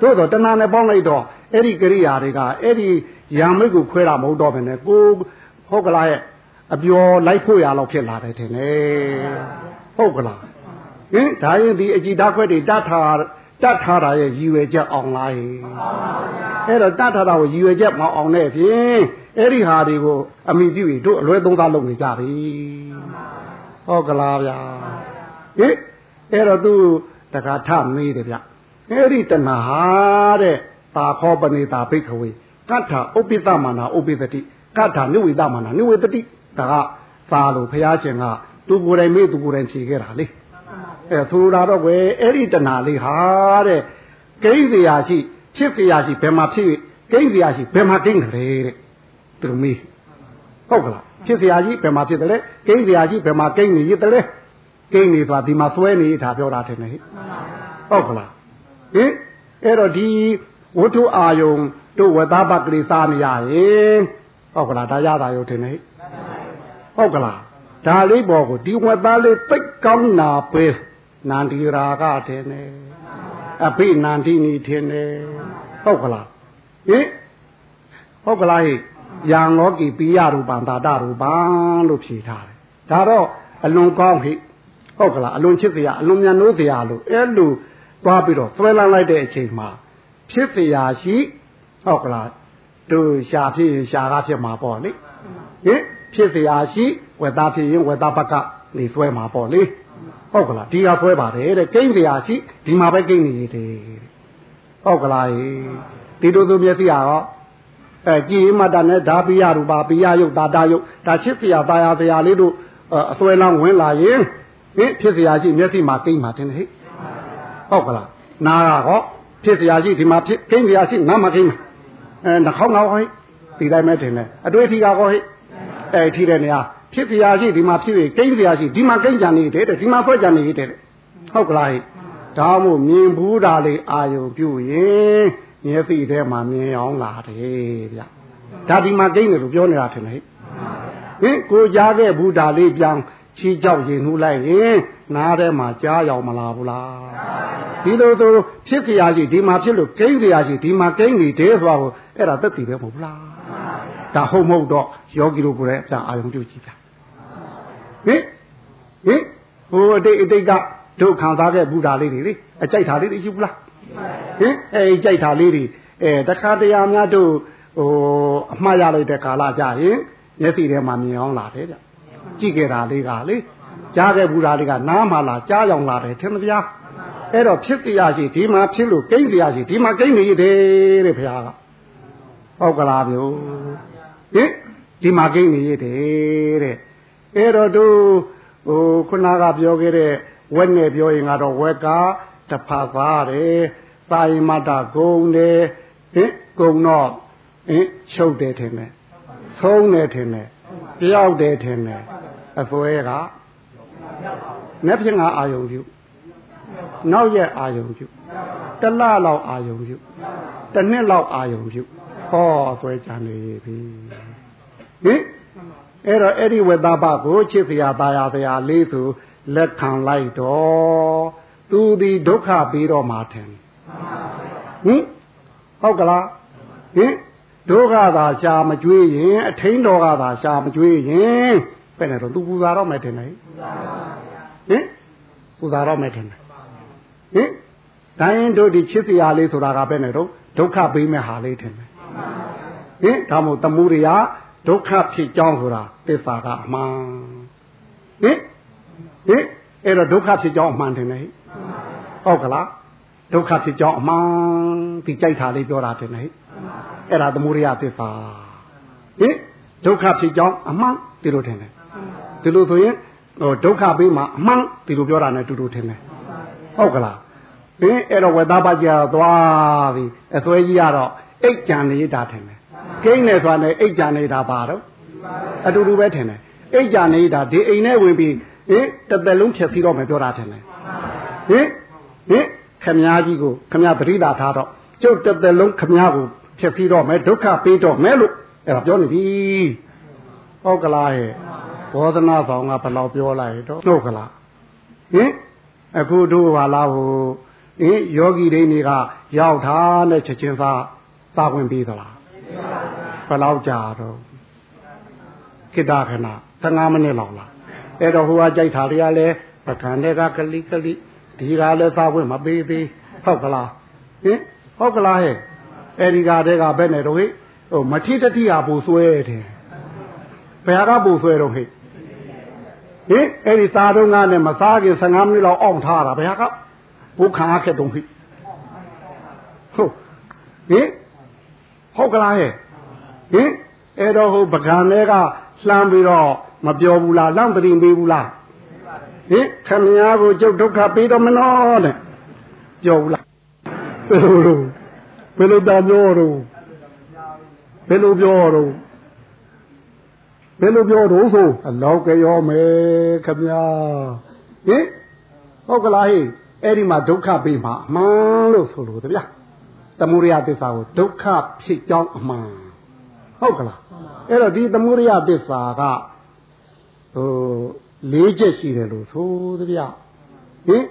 တို့တော့တဏှာနဲ့ပေါင်းလိုက်တော့အဲ့ဒီကရိယာတွေကအဲ့ဒီရံမိတ်ကိုခွဲတာမဟုတ်တော့ဘဲနဲ့ကိုဟုတ်ကလားရဲ့အပျော်လိုက်ဖို့ရလောက်ဖြစ်လာတယ်ထင်တယ်ဟုတ်ကလားဟင်ဒါရင်ဒီအကြည်ဓာတ်ခွက်တွေတတ်ထားတတ်ထားတာရဲ့ရည်ရွယ်ချက်အောင်လားအဲ့တော့တတ်ထားတာကိုရည်ရွယ်ချက်မအောင်တဲ့ဖြင့်အဲ့ဒီဟာတွေကိုအမိပြုပြီးတို့အလွဲသုံးစားလုပ်နေကြပြီ ဟုတ်ကလားဗျာဟင်အဲ့တော့သူတခါထမေးတယ်ဗျအဲ့ဒီတဏှာဟာတဲ့တာခောပနေတာဘိခဝေကတ္ထာဥပိသမာနာဥပိသတိကတ္ထာနိဝေဒမာနာနိဝေတတိဒါကသာလို့ဘုရားရှင်ကသူကိုယ်တိုင်မေးသူကိုယ်တိုင်ဖြေခဲ့တာလေအဲဆိုလိုတာတော့ကွယ်အဲ့ဒီတဏှာလေးဟာတဲ့ကိန်းစရာရှိဖြစ်စရာရှိဘယ်မှာဖြစ်ကိန်းစရာရှိဘယ်မှာကိန်းတယ်တဲ့သူမေးဟုတ်ကလား ဖြစ်စရာရှိဘယ်မှာဖြစ်တယ်လဲကိန်းစရာရှိဘယ်မှာကိန်းနေရတယ်လဲကိန်းနေသွားဒီမှာစွဲနေတာပြောတာတယ်ဟဲ့ဟုတ်ကလားဟင်အဲ့တော့ဒီဝတ္ထုအာယုံတို့ဝတ္တပကလေးစားနေရရင်ဟုတ်ကလားဒါရတာရောထင်နေဟုတ်ကလားဒါလေးပေါ်ကိုဒီဝတ္တလေးသိတ်ကောင်းနာပဲနန္ဒီရာကထင်နေအဖိနန္ဒီနီထင်နေဟုတ်ကလားဟင်ဟုတ်ကလားဟိ ယံလောကိပိယရူပံသာတရူပံလို့ဖြေထားတယ်ဒါတော့အလွန်ကောင်းဟိဟုတ်ကလားအလွန်ချစ်စရာအလွန်မြတ်နိုးစရာလို့အဲ့လိုသွားပြီးတော့သွဲလန်းလိုက်တဲ့အချိန်မှာဖြစ်စရာရှိဟုတ်ကလားသူရှာဖြစ်ရင်ရှာကားဖြစ်မှာပေါ့လေဟင်ဖြစ်စရာရှိဝက်သားဖြစ်ရင်ဝက်သားဘက်ကနေဆွဲမှာပေါ့လေဟုတ်ကလားဒီဟာဆွဲပါတယ်တဲ့ကိန်းစရာရှိဒီမှာပဲကိန်းနေရတယ်ဟုတ်ကလားဒီလိုသူမျက်စိရော အဲကြည်မတန်နဲ့ဓာပိယရူပါပိယယုတ်တာတာယုတ်ဒါချစ်เสียပါရเสียလေးတို့အစွဲလောင်းဝင်လာရင်ဟင်ဖြစ်เสียရှိမျက်စိမှာကိန်းမှာတင်တယ်ဟဲ့ဟုတ်ကလားနာကတော့ဖြစ်เสียရှိဒီမှာဖြစ်ကိန်းเสียရှိနားမှာကိန်းမှာအဲနှာခေါင်းတော့ဟဲ့ဒီတိုင်းပဲတင်တယ်အတွေ့အထိကတော့ဟဲ့အဲထိတဲ့နေရာဖြစ်เสียရှိဒီမှာဖြစ်ပြီးကိန်းเสียရှိဒီမှာကိန်းကြံနေတယ်တဲ့ဒီမှာဆွဲကြံနေတယ်ဟုတ်ကလားဟဲ့ဒါမို့မြင်ဘူးတာလေးအာယုံပြုရင် မျက်စိထဲမှာမြင်အောင်လာတယ်ဗျဒါဒီမှာကိန်းတယ်လို့ပြောနေတာထင်တယ်ဟဲ့ဟင်ကိုကြားခဲ့ဘူးဒါလေးပြောင်းချီကြောက်ရင်နှူးလိုက်ရင်နားထဲမှာကြားရောက်မလာဘူးလားဒီလိုဆိုဖြစ်ကြရရှိဒီမှာဖြစ်လို့ကိန်းကြရရှိဒီမှာကိန်းနေတယ်ဆိုတော့အဲ့ဒါသက်တည်ပဲမဟုတ်ဘူးလားဒါဟုတ်မဟုတ်တော့ယောဂီတို့ကိုယ်လည်းအအာယုံပြုကြည့်ပြဟင်ဟင်ဟိုအတိတ်အတိတ်ကဒုက္ခံသားခဲ့ဘုရားလေးတွေလေအကြိုက်တာလေးတွေယူဘူးလား ဟင်အဲကြိုက်တာလေးတွေအဲတခါတရံများတို့ဟိုအမှားရလိုက်တဲ့ကာလကြရင်မျက်စိထဲမှာမြင်အောင်လာတယ်ဗျကြည့်ခဲ့တာလေးကလေကြားခဲ့ဘူးတာလေးကနားမှလာကြားရောက်လာတယ်ထင်မဗျာအဲ့တော့ဖြစ်ကြရရှိဒီမှာဖြစ်လို့ကိန်းကြရရှိဒီမှာကိန်းနေရတယ်တဲ့ဘုရားကဟုတ်ကလားဗျို့ဟင်ဒီမှာကိန်းနေရတယ်တဲ့အဲ့တော့တို့ဟိုခုနကပြောခဲ့တဲ့ဝက်နဲ့ပြောရင်ကတော့ဝက်က တဖာပါတယ်တာယမတာဂုံတယ်ဟင်ဂုံတော့ဟင်ချုပ်တယ်ထင်တယ်ဆုံးတယ်ထင်တယ်ပြောက်တယ်ထင်တယ်အစွဲကမျက်ပြင်ကအာယုံပြုနောက်ရက်အာယုံပြုတလလောက်အာယုံပြုတနှစ်လောက်အာယုံပြုဟောဆွဲကြနေပြီဟင်အဲ့တော့အဲ့ဒီဝေသဘကိုချစ်စရာပါရစရာလေးသူလက်ခံလိုက်တော့ သူဒီဒုက္ခပြီးတော့မှထင်ဟင်ဟုတ်ကလားဟင်ဒုက္ခသာရှာမကြွေးရင်အထိန်တော်ကသာရှာမကြွေးရင်ပဲနဲ့တော့သူပူဇာတော့မယ်ထင်တယ်ဟင်ပူဇာတော့မယ်ထင်တယ်ဟင်တိုင်းတို့ဒီချစ်တရားလေးဆိုတာကပဲနဲ့တော့ဒုက္ခပေးမဲ့ဟာလေးထင်တယ်ဟင်ဒါမို့တမှုရိယဒုက္ခဖြစ်ကြောင်းဆိုတာသစ္စာကအမှန်ဟင်ဟင်အဲ့တော့ဒုက္ခဖြစ်ကြောင်းအမှန်တင်တယ် ဟုတ်ကလားဒုက္ခဖြစ်ကြောင်းအမှန်ဒီကြိုက်တာလေးပြောတာတင်တယ်အဲ့ဒါသမုဒိယသစ္စာဟင်ဒုက္ခဖြစ်ကြောင်းအမှန်ဒီလိုထင်တယ်ဒီလိုဆိုရင်ဟိုဒုက္ခပေးမှာအမှန်ဒီလိုပြောတာ ਨੇ တူတူထင်တယ်ဟုတ်ကလားဟင်အဲ့တော့ဝေသားပါကြသွားပြီအစွဲကြီးကတော့အိတ်ကြံနေတာထင်တယ်ကိန်းနေဆိုတာနဲ့အိတ်ကြံနေတာပါတော့အတူတူပဲထင်တယ်အိတ်ကြံနေတာဒီအိမ်နဲ့ဝင်ပြီးဟင်တသက်လုံးဖြည့်ပြီးတော့မယ်ပြောတာထင်တယ် ဟင်ဟင်ခမည်းကြီးကိုခမည်းသတိသာထားတော့ကျုပ်တသက်လုံးခမည်းကိုဖြည့်ပြီးတော့မယ်ဒုက္ခပေးတော့မယ်လို့အဲ့ဒါပြောနေပြီဟုတ်ကလားဟဲ့ဘောဓနာဆောင်ကဘယ်လောက်ပြောလိုက်တော့ဟုတ်ကလားဟင်အခုတို့ဟာလားဟိုဟင်ယောဂီတွေတွေကရောက်တာနဲ့ချက်ချင်းသာသာဝင်ပြီးသလားဘယ်လောက်ကြာတော့ကိတ္တခဏ15မိနစ်လောက်လားအဲ့တော့ဟိုကကြိုက်တာတွေကလည်းပကံတွေကကလိကလိ ဒီကလည်းသာဝင်မပေးသေးဟုတ်ကလားဟင်ဟုတ်ကလားဟဲ့အဲ့ဒီကတည်းကဘယ်နဲ့တော့ဟိဟိုမထိတတိဟာပူဆွဲတယ်ဘယ်ဟာကပူဆွဲတော့ဟိဟင်အဲ့ဒီသာတော့ငါနဲ့မစားခင်15မိနစ်လောက်အောင့်ထားတာဘယ်ဟာကဘုခံရခဲ့တုံးဟိဟုတ်ဟင်ဟုတ်ကလားဟဲ့ဟင်အဲ့တော့ဟိုပကံတွေကလှမ်းပြီးတော့မပြောဘူးလားလောင့်တရင်ပေးဘူးလား ဟင်ခမည်းကိုကျုပ်ဒုက္ခပေးတော့မနော်တဲ့ပြောဘူးလားဘယ်လိုဘယ်လိုတောင်ပြောတော့ဘယ်လိုပြောတော့ဘယ်လိုပြောတော့ဆိုအလောက်ကရောမယ်ခမည်းဟင်ဟုတ်ကလားဟိအဲ့ဒီမှာဒုက္ခပေးမှာအမှန်လို့ဆိုလို့တဗျာသမုဒိယသစ္စာကိုဒုက္ခဖြစ်ကြောင်းအမှန်ဟုတ်ကလားအဲ့တော့ဒီသမုဒိယသစ္စာကဟို လေးချက်ရှိတယ်လို့ဆိုသဗျဟင်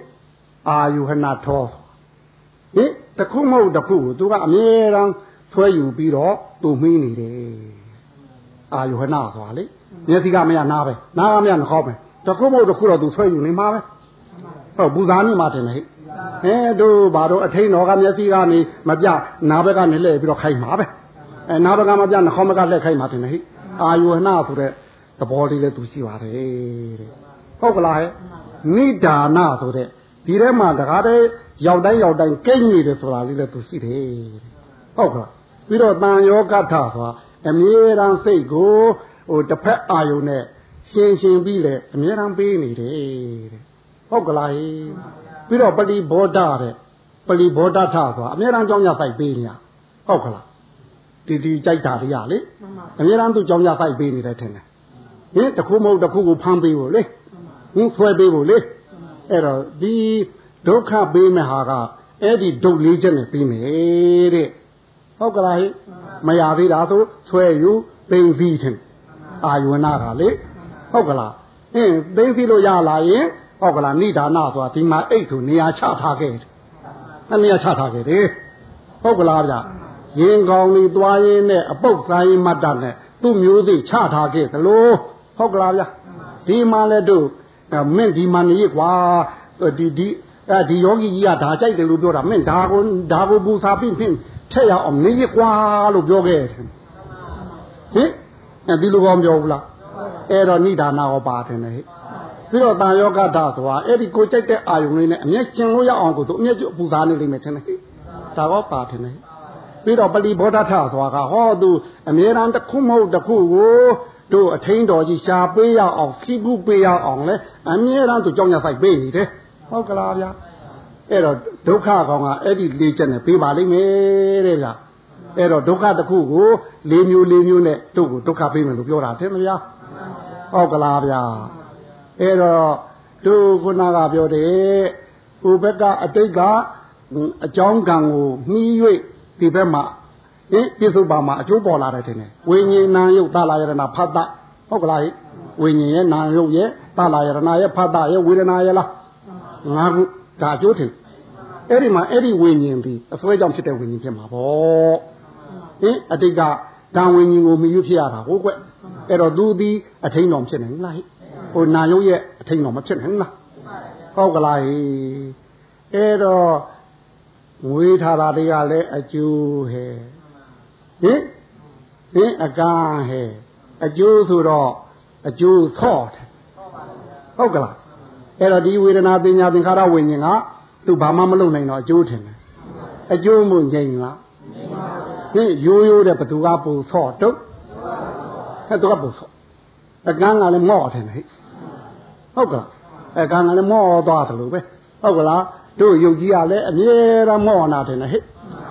အာယုဟနာထောဟင်တခုမဟုတ်တခုကိုသူကအမြဲတမ်းဆွဲယူပြီးတော့သူမင်းနေတယ်အာယုဟနာဆိုတာလေမျက်စိကမရနားပဲနားကမရနှာခေါင်းပဲတခုမဟုတ်တခုတော့သူဆွဲယူနေမှာပဲဟုတ်ဘူဇာနိမှာတင်တယ်ဟဲ့ဟဲတို့ဘာတို့အထိန်တော်ကမျက်စိကနေမပြနာဘက်ကနေလှည့်ပြီးတော့ခိုင်းမှာပဲအဲနာဘက်ကမပြနှာခေါင်းဘက်ကလှည့်ခိုင်းမှာတင်ဟိအာယုဟနာဆိုတဲ့ သဘောလေးလည်းသူရှိပါတယ်တဲ့ဟုတ်ကလားဟဲ့နိဒါနဆိုတဲ့ဒီထဲမှာတကားတဲ့ရောက်တိုင်းရောက်တိုင်းကိတ်နေတယ်ဆိုတာလေးလည်းသူရှိတယ်ဟုတ်ကလားပြီးတော့တန်ယောဂထဆိုတာအမြဲတမ်းစိတ်ကိုဟိုတစ်ဖက်အာယုံနဲ့ရှင်ရှင်ပြီးလေအမြဲတမ်းပေးနေတယ်တဲ့ဟုတ်ကလားပြီးတော့ပလီဘောဓတဲ့ပလီဘောဓထဆိုတာအမြဲတမ်းကြောင်းရဆိုင်ပေးနေတာဟုတ်ကလားဒီဒီကြိုက်တာတွေရလေအမြဲတမ်းသူကြောင်းရဆိုင်ပေးနေတယ်ထင်တယ် ဟင်တခုမဟုတ်တခုကိုဖမ်းပေးဖို့လေဟင်ဆွဲပေးဖို့လေအဲ့တော့ဒီဒုက္ခပေးမဲ့ဟာကအဲ့ဒီဒုတ်လေးချက်နဲ့ပြီးမယ်တဲ့ဟုတ်ကလားဟိမရသေးတာဆိုဆွဲယူပိန်ပြီးထင်အာယဝနာကလေဟုတ်ကလားအင်းသိသိလို့ရလာရင်ဟုတ်ကလားဏိဒါနဆိုတာဒီမှာအိတ်သူနေရာချထားခဲ့တယ်အနေရာချထားခဲ့တယ်ဟုတ်ကလားဗျရင်ကောင်းလေးသွားရင်းနဲ့အပုတ်စားရင်မတ်တာနဲ့သူ့မျိုးသိချထားခဲ့သလို ဟုတ်ကလားဗျဒီမှာလဲတို့မင်းဒီမှာနေကွာဒီဒီအဲဒီယောဂီကြီးကဒါကြိုက်တယ်လို့ပြောတာမင်းဒါကိုဒါကိုပူစာပြီးဖြင့်ထက်ရအောင်နေရကွာလို့ပြောခဲ့တယ်ဟင်ဒီလိုကောပြောဘူးလားအဲ့တော့ဏိဒါနာဟောပါတယ်နဲ့ပြီးတော့တာယောဂတာဆိုတာအဲ့ဒီကိုကြိုက်တဲ့အာယုံလေးနဲ့အမျက်ကျင်လို့ရအောင်ကိုသူအမျက်ကျပူစားနေလိမ့်မယ်ထင်တယ်ဒါတော့ပါတယ်နဲ့ပြီးတော့ပလီဘောဓထဆိုတာကဟောသူအမြဲတမ်းတစ်ခုမဟုတ်တစ်ခုကို တို့အထင်းတော်ကြီးရှားပေးရအောင်ခိကုပေးရအောင်လဲအမြဲတမ်းသူကြောင်းရဆိုင်ပေးနေတယ်ဟုတ်ကလားဗျာအဲ့တော့ဒုက္ခကောင်ကအဲ့ဒီလေးချက်နဲ့ပေးပါလိမ့်မယ်တဲ့ဗျာအဲ့တော့ဒုက္ခတစ်ခုကိုလေးမျိုးလေးမျိုးနဲ့တို့ကိုဒုက္ခပေးမယ်လို့ပြောတာတဲ့ဗျာဟုတ်ကလားဗျာအဲ့တော့တို့ခုနကပြောတယ်ဟိုဘက်ကအတိတ်ကအကြောင်းကံကိုနှီး၍ဒီဘက်မှာ ဟင်ပြစ္ဆုတ်ပါမှာအကျိုးပေါ်လာတယ်ထင်တယ်ဝိညာဉ်နာယုတ်သလာယရဏဖတ်တဟုတ်ကလားဝိညာဉ်ရဲ့နာယုတ်ရဲ့သလာယရဏရဲ့ဖတ်တရဲ့ဝေဒနာရဲ့လားငါခုဒါအကျိုးထင်အဲ့ဒီမှာအဲ့ဒီဝိညာဉ်ပြီးအစွဲကြောင့်ဖြစ်တဲ့ဝိညာဉ်ဖြစ်မှာပေါ့ဟင်အတိတ်ကတန်ဝိညာဉ်ကိုမြည်ဖြစ်ရတာဟုတ်ကွအဲ့တော့သူဒီအထိန်တော်ဖြစ်နေလားဟိဟိုနာယုတ်ရဲ့အထိန်တော်မဖြစ်နိုင်လားဟုတ်ကလားဟိအဲ့တော့ငွေထားတာတွေကလည်းအကျိုးဟဲ့ ဟင်ဟင်အကားဟဲ့အကျိုးဆိုတော့အကျိုးသော့တယ်ဟုတ်ကလားအဲ့တော့ဒီဝေဒနာပညာသင်္ခါရဝိညာဉ်ကသူဘာမှမလုပ်နိုင်တော့အကျိုးထင်တယ်အကျိုးမှုငြိမ်လားဟင်ရိုးရိုးတဲ့ဘသူကပူသော့တုတ်ဟဲ့သူကပူသော့အကန်းကလည်းမော့တယ်ဟဲ့ဟုတ်ကလားအကန်းကလည်းမော့သွားသလိုပဲဟုတ်ကလားတို့ယုတ်ကြီးကလည်းအမြဲတမ်းမော့နာတယ်ဟဲ့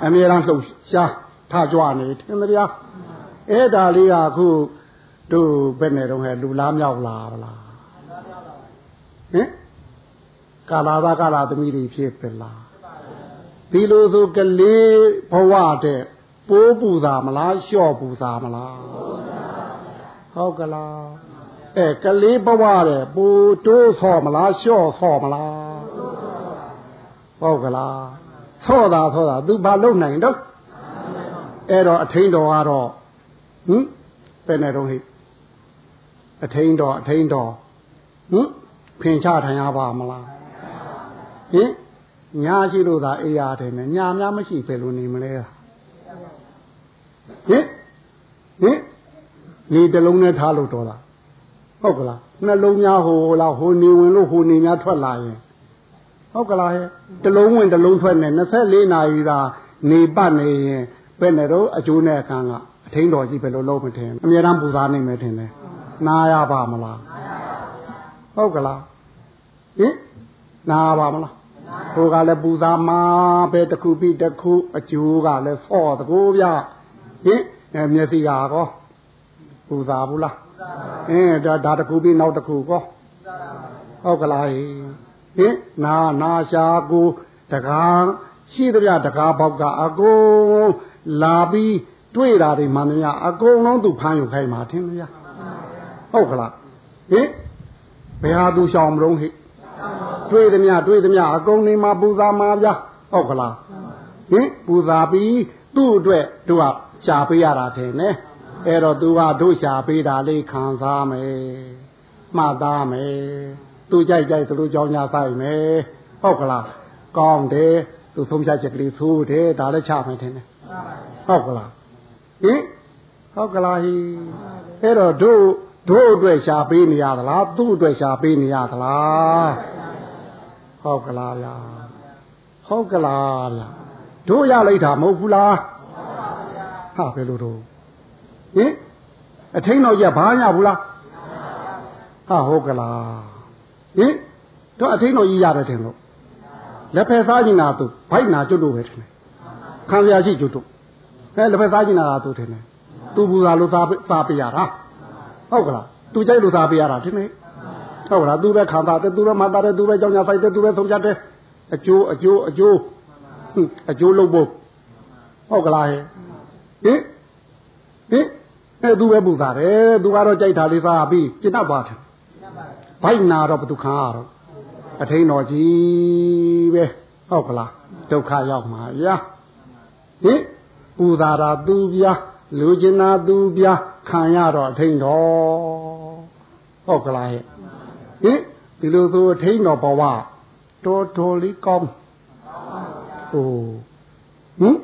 အမြဲတမ်းလှုပ်ရှား ထကြွနေထင်သဗျာအဲ့ဒါလေးကအခုတို့ဘယ်နဲ့တော့ဟဲ့လူလားမြောက်လားဗလားဟင်ကာလာသာကာလာသမီးတွေဖြစ်ပလားဒီလိုဆိုကလေးဘဝတဲ့ပိုးပူတာမလားလျှော့ပူတာမလားဟုတ်ကလားအဲကလေးဘဝတဲ့ပူတိုးဆော့မလားလျှော့ဆော့မလားဟုတ်ကလားဆော့တာဆော့တာ तू ဘာလုပ်နိုင်တော့ အဲ့တော့အထင်းတော်ကတော့ဟင်ဘယ်နဲ့တော့ဟိအထင်းတော်အထင်းတော်ဟင်ဖင်ချထိုင်ရပါမလားဟင်ညာရှိလို့သာအေးရတယ်နဲ့ညာများမရှိပဲလို့နေမလဲဟင်ဟင်ဒီတလုံးနဲ့ထားလို့တော်လားဟုတ်ကလားနှလုံးများဟိုလားဟိုနေဝင်လို့ဟိုနေများထွက်လာရင်ဟုတ်ကလားဟဲ့တလုံးဝင်တလုံးထွက်နေ24နာရီသာနေပတ်နေရင် ဘယ်နဲ့တော့အကျိုးနဲ့အခန်းကအထင်းတော်ကြီးပဲလို့လုံးမထင်အမြဲတမ်းပူဇာနိုင်မယ်ထင်တယ်နားရပါမလားဟုတ်ကလားဟင်နားပါမလားဟိုကလည်းပူဇာမှာပဲတစ်ခုပြီးတစ်ခုအကျိုးကလည်းဖော့တကူဗျဟင်မျက်စိကကောပူဇာဘူးလားအင်းဒါဒါတစ်ခုပြီးနောက်တစ်ခုကောဟုတ်ကလားဟင်နာနာရှာကိုတကားရှိသမျှတကားပေါက်ကအကုန် လာပြီးတွေ့တာတွေမှန်များအကုန်လုံးသူဖမ်းယူခိုင်းမှာထင်မလားဟုတ်ကလားဟင်ဘယ်ဟာသူရှောင်မလို့ဟိတွေ့သမျှတွေ့သမျှအကုန်နေမှာပူဇာမှာဗျာဟုတ်ကလားဟင်ပူဇာပြီးသူ့အတွက်သူကရှားပေးရတာထင်တယ်အဲ့တော့သူကတို့ရှားပေးတာလေးခံစားမယ်မှတ်သားမယ်သူကြိုက်ကြိုက်သူတို့ကြောင်းညာဆိုင်မယ်ဟုတ်ကလားကောင်းတယ်သူဆုံးဖြတ်ချက်ကလေးသိုးတယ်ဒါလည်းချမယ်ထင်တယ် ဟုတ်ကလားဟင်ဟုတ်ကလားဟိအဲ့တော့တို့တို့အတွက်ရှာပေးနေရသလားသူ့အတွက်ရှာပေးနေရသလားဟုတ်ကလားဗျာဟုတ်ကလားဗျာတို့ရလိုက်တာမဟုတ်ဘူးလားဟာဘယ်လိုတို့ဟင်အထင်းတော်ကြီးဘာညာဘူးလားဟာဟုတ်ကလားဟင်တို့အထင်းတော်ကြီးရတယ်ထင်လို့လက်ဖက်စားကျင်တာသူဘိုက်နာကျွတ်လို့ပဲထင်တယ် ခံရရှိကျွတ်တို့အဲလက်ဖက်စားကျင်တာကသူထင်တယ်သူဘူးသာလို့သားသားပြရတာဟုတ်ကလားသူကြိုက်လို့သားပြရတာထင်တယ်ဟုတ်ကလားသူပဲခံတာတယ်သူပဲမတာတယ်သူပဲကြောင်ညာဆိုင်တယ်သူပဲဆုံးဖြတ်တယ်အကျိုးအကျိုးအကျိုးအကျိုးလုပ်ဖို့ဟုတ်ကလားဟင်ဟင်ဟင်အဲသူပဲပူတာတယ်သူကတော့ကြိုက်တာလေးစားပြီးကျင့်တတ်ပါတယ်ဘိုက်နာတော့ဘသူခံရတော့အထိန်တော်ကြီးပဲဟုတ်ကလားဒုက္ခရောက်မှာရ ဟင်ပူတာတာသူပြလူကျင်နာသူပြခံရတော့အထိန်တော်ဟုတ်ကလားဟင်ဒီလိုဆိုအထိန်တော်ဘဝတော်တော်လေးကောင်းဟိုဟင်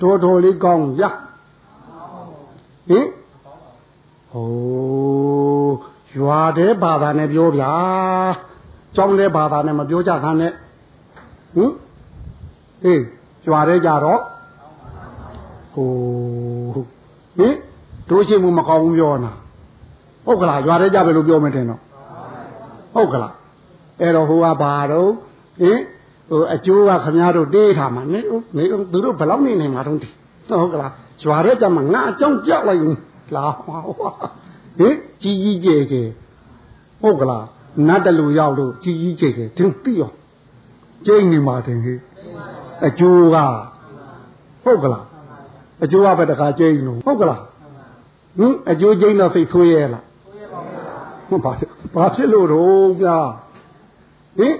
တော်တော်လေးကောင်းရဟင်ဟိုရွာတဲ့ဘာသာနဲ့ပြောဗျာကျောင်းတဲ့ဘာသာနဲ့မပြောကြတာနဲ့ဟင်အေး ရွာတဲ့ကြတော့ဟိုဟင်တို့ရှိမှုမကောင်းဘူးပြောနာဟုတ်ကလားရွာတဲ့ကြပဲလို့ပြောမတင်တော့ဟုတ်ကလားအဲ့တော့ဟိုကဘာတော့ဟင်ဟိုအကျိုးကခမားတို့တေးထားမှာနေနေသူတို့ဘယ်လောက်နေနေမှာတုံးတည်ဟုတ်ကလားရွာတဲ့ကြမှာငါအကြောင်းပြလိုက်လာဟောဟင်ကြီးကြီးကျယ်ကျယ်ဟုတ်ကလားနတ်တလူရောက်လို့ကြီးကြီးကျယ်ကျယ်တင်ပြီးရောကျိန်းနေမှာတင်ဟိ အကျိုးကဟုတ်ကလားအကျိုးကပဲတခါကျိန်းလို့ဟုတ်ကလားဟင်အကျိုးကျိန်းတော့စိတ်ဆိုးရဲလားဟုတ်ပါဘာဖြစ်လို့တော့ဗျာဟင်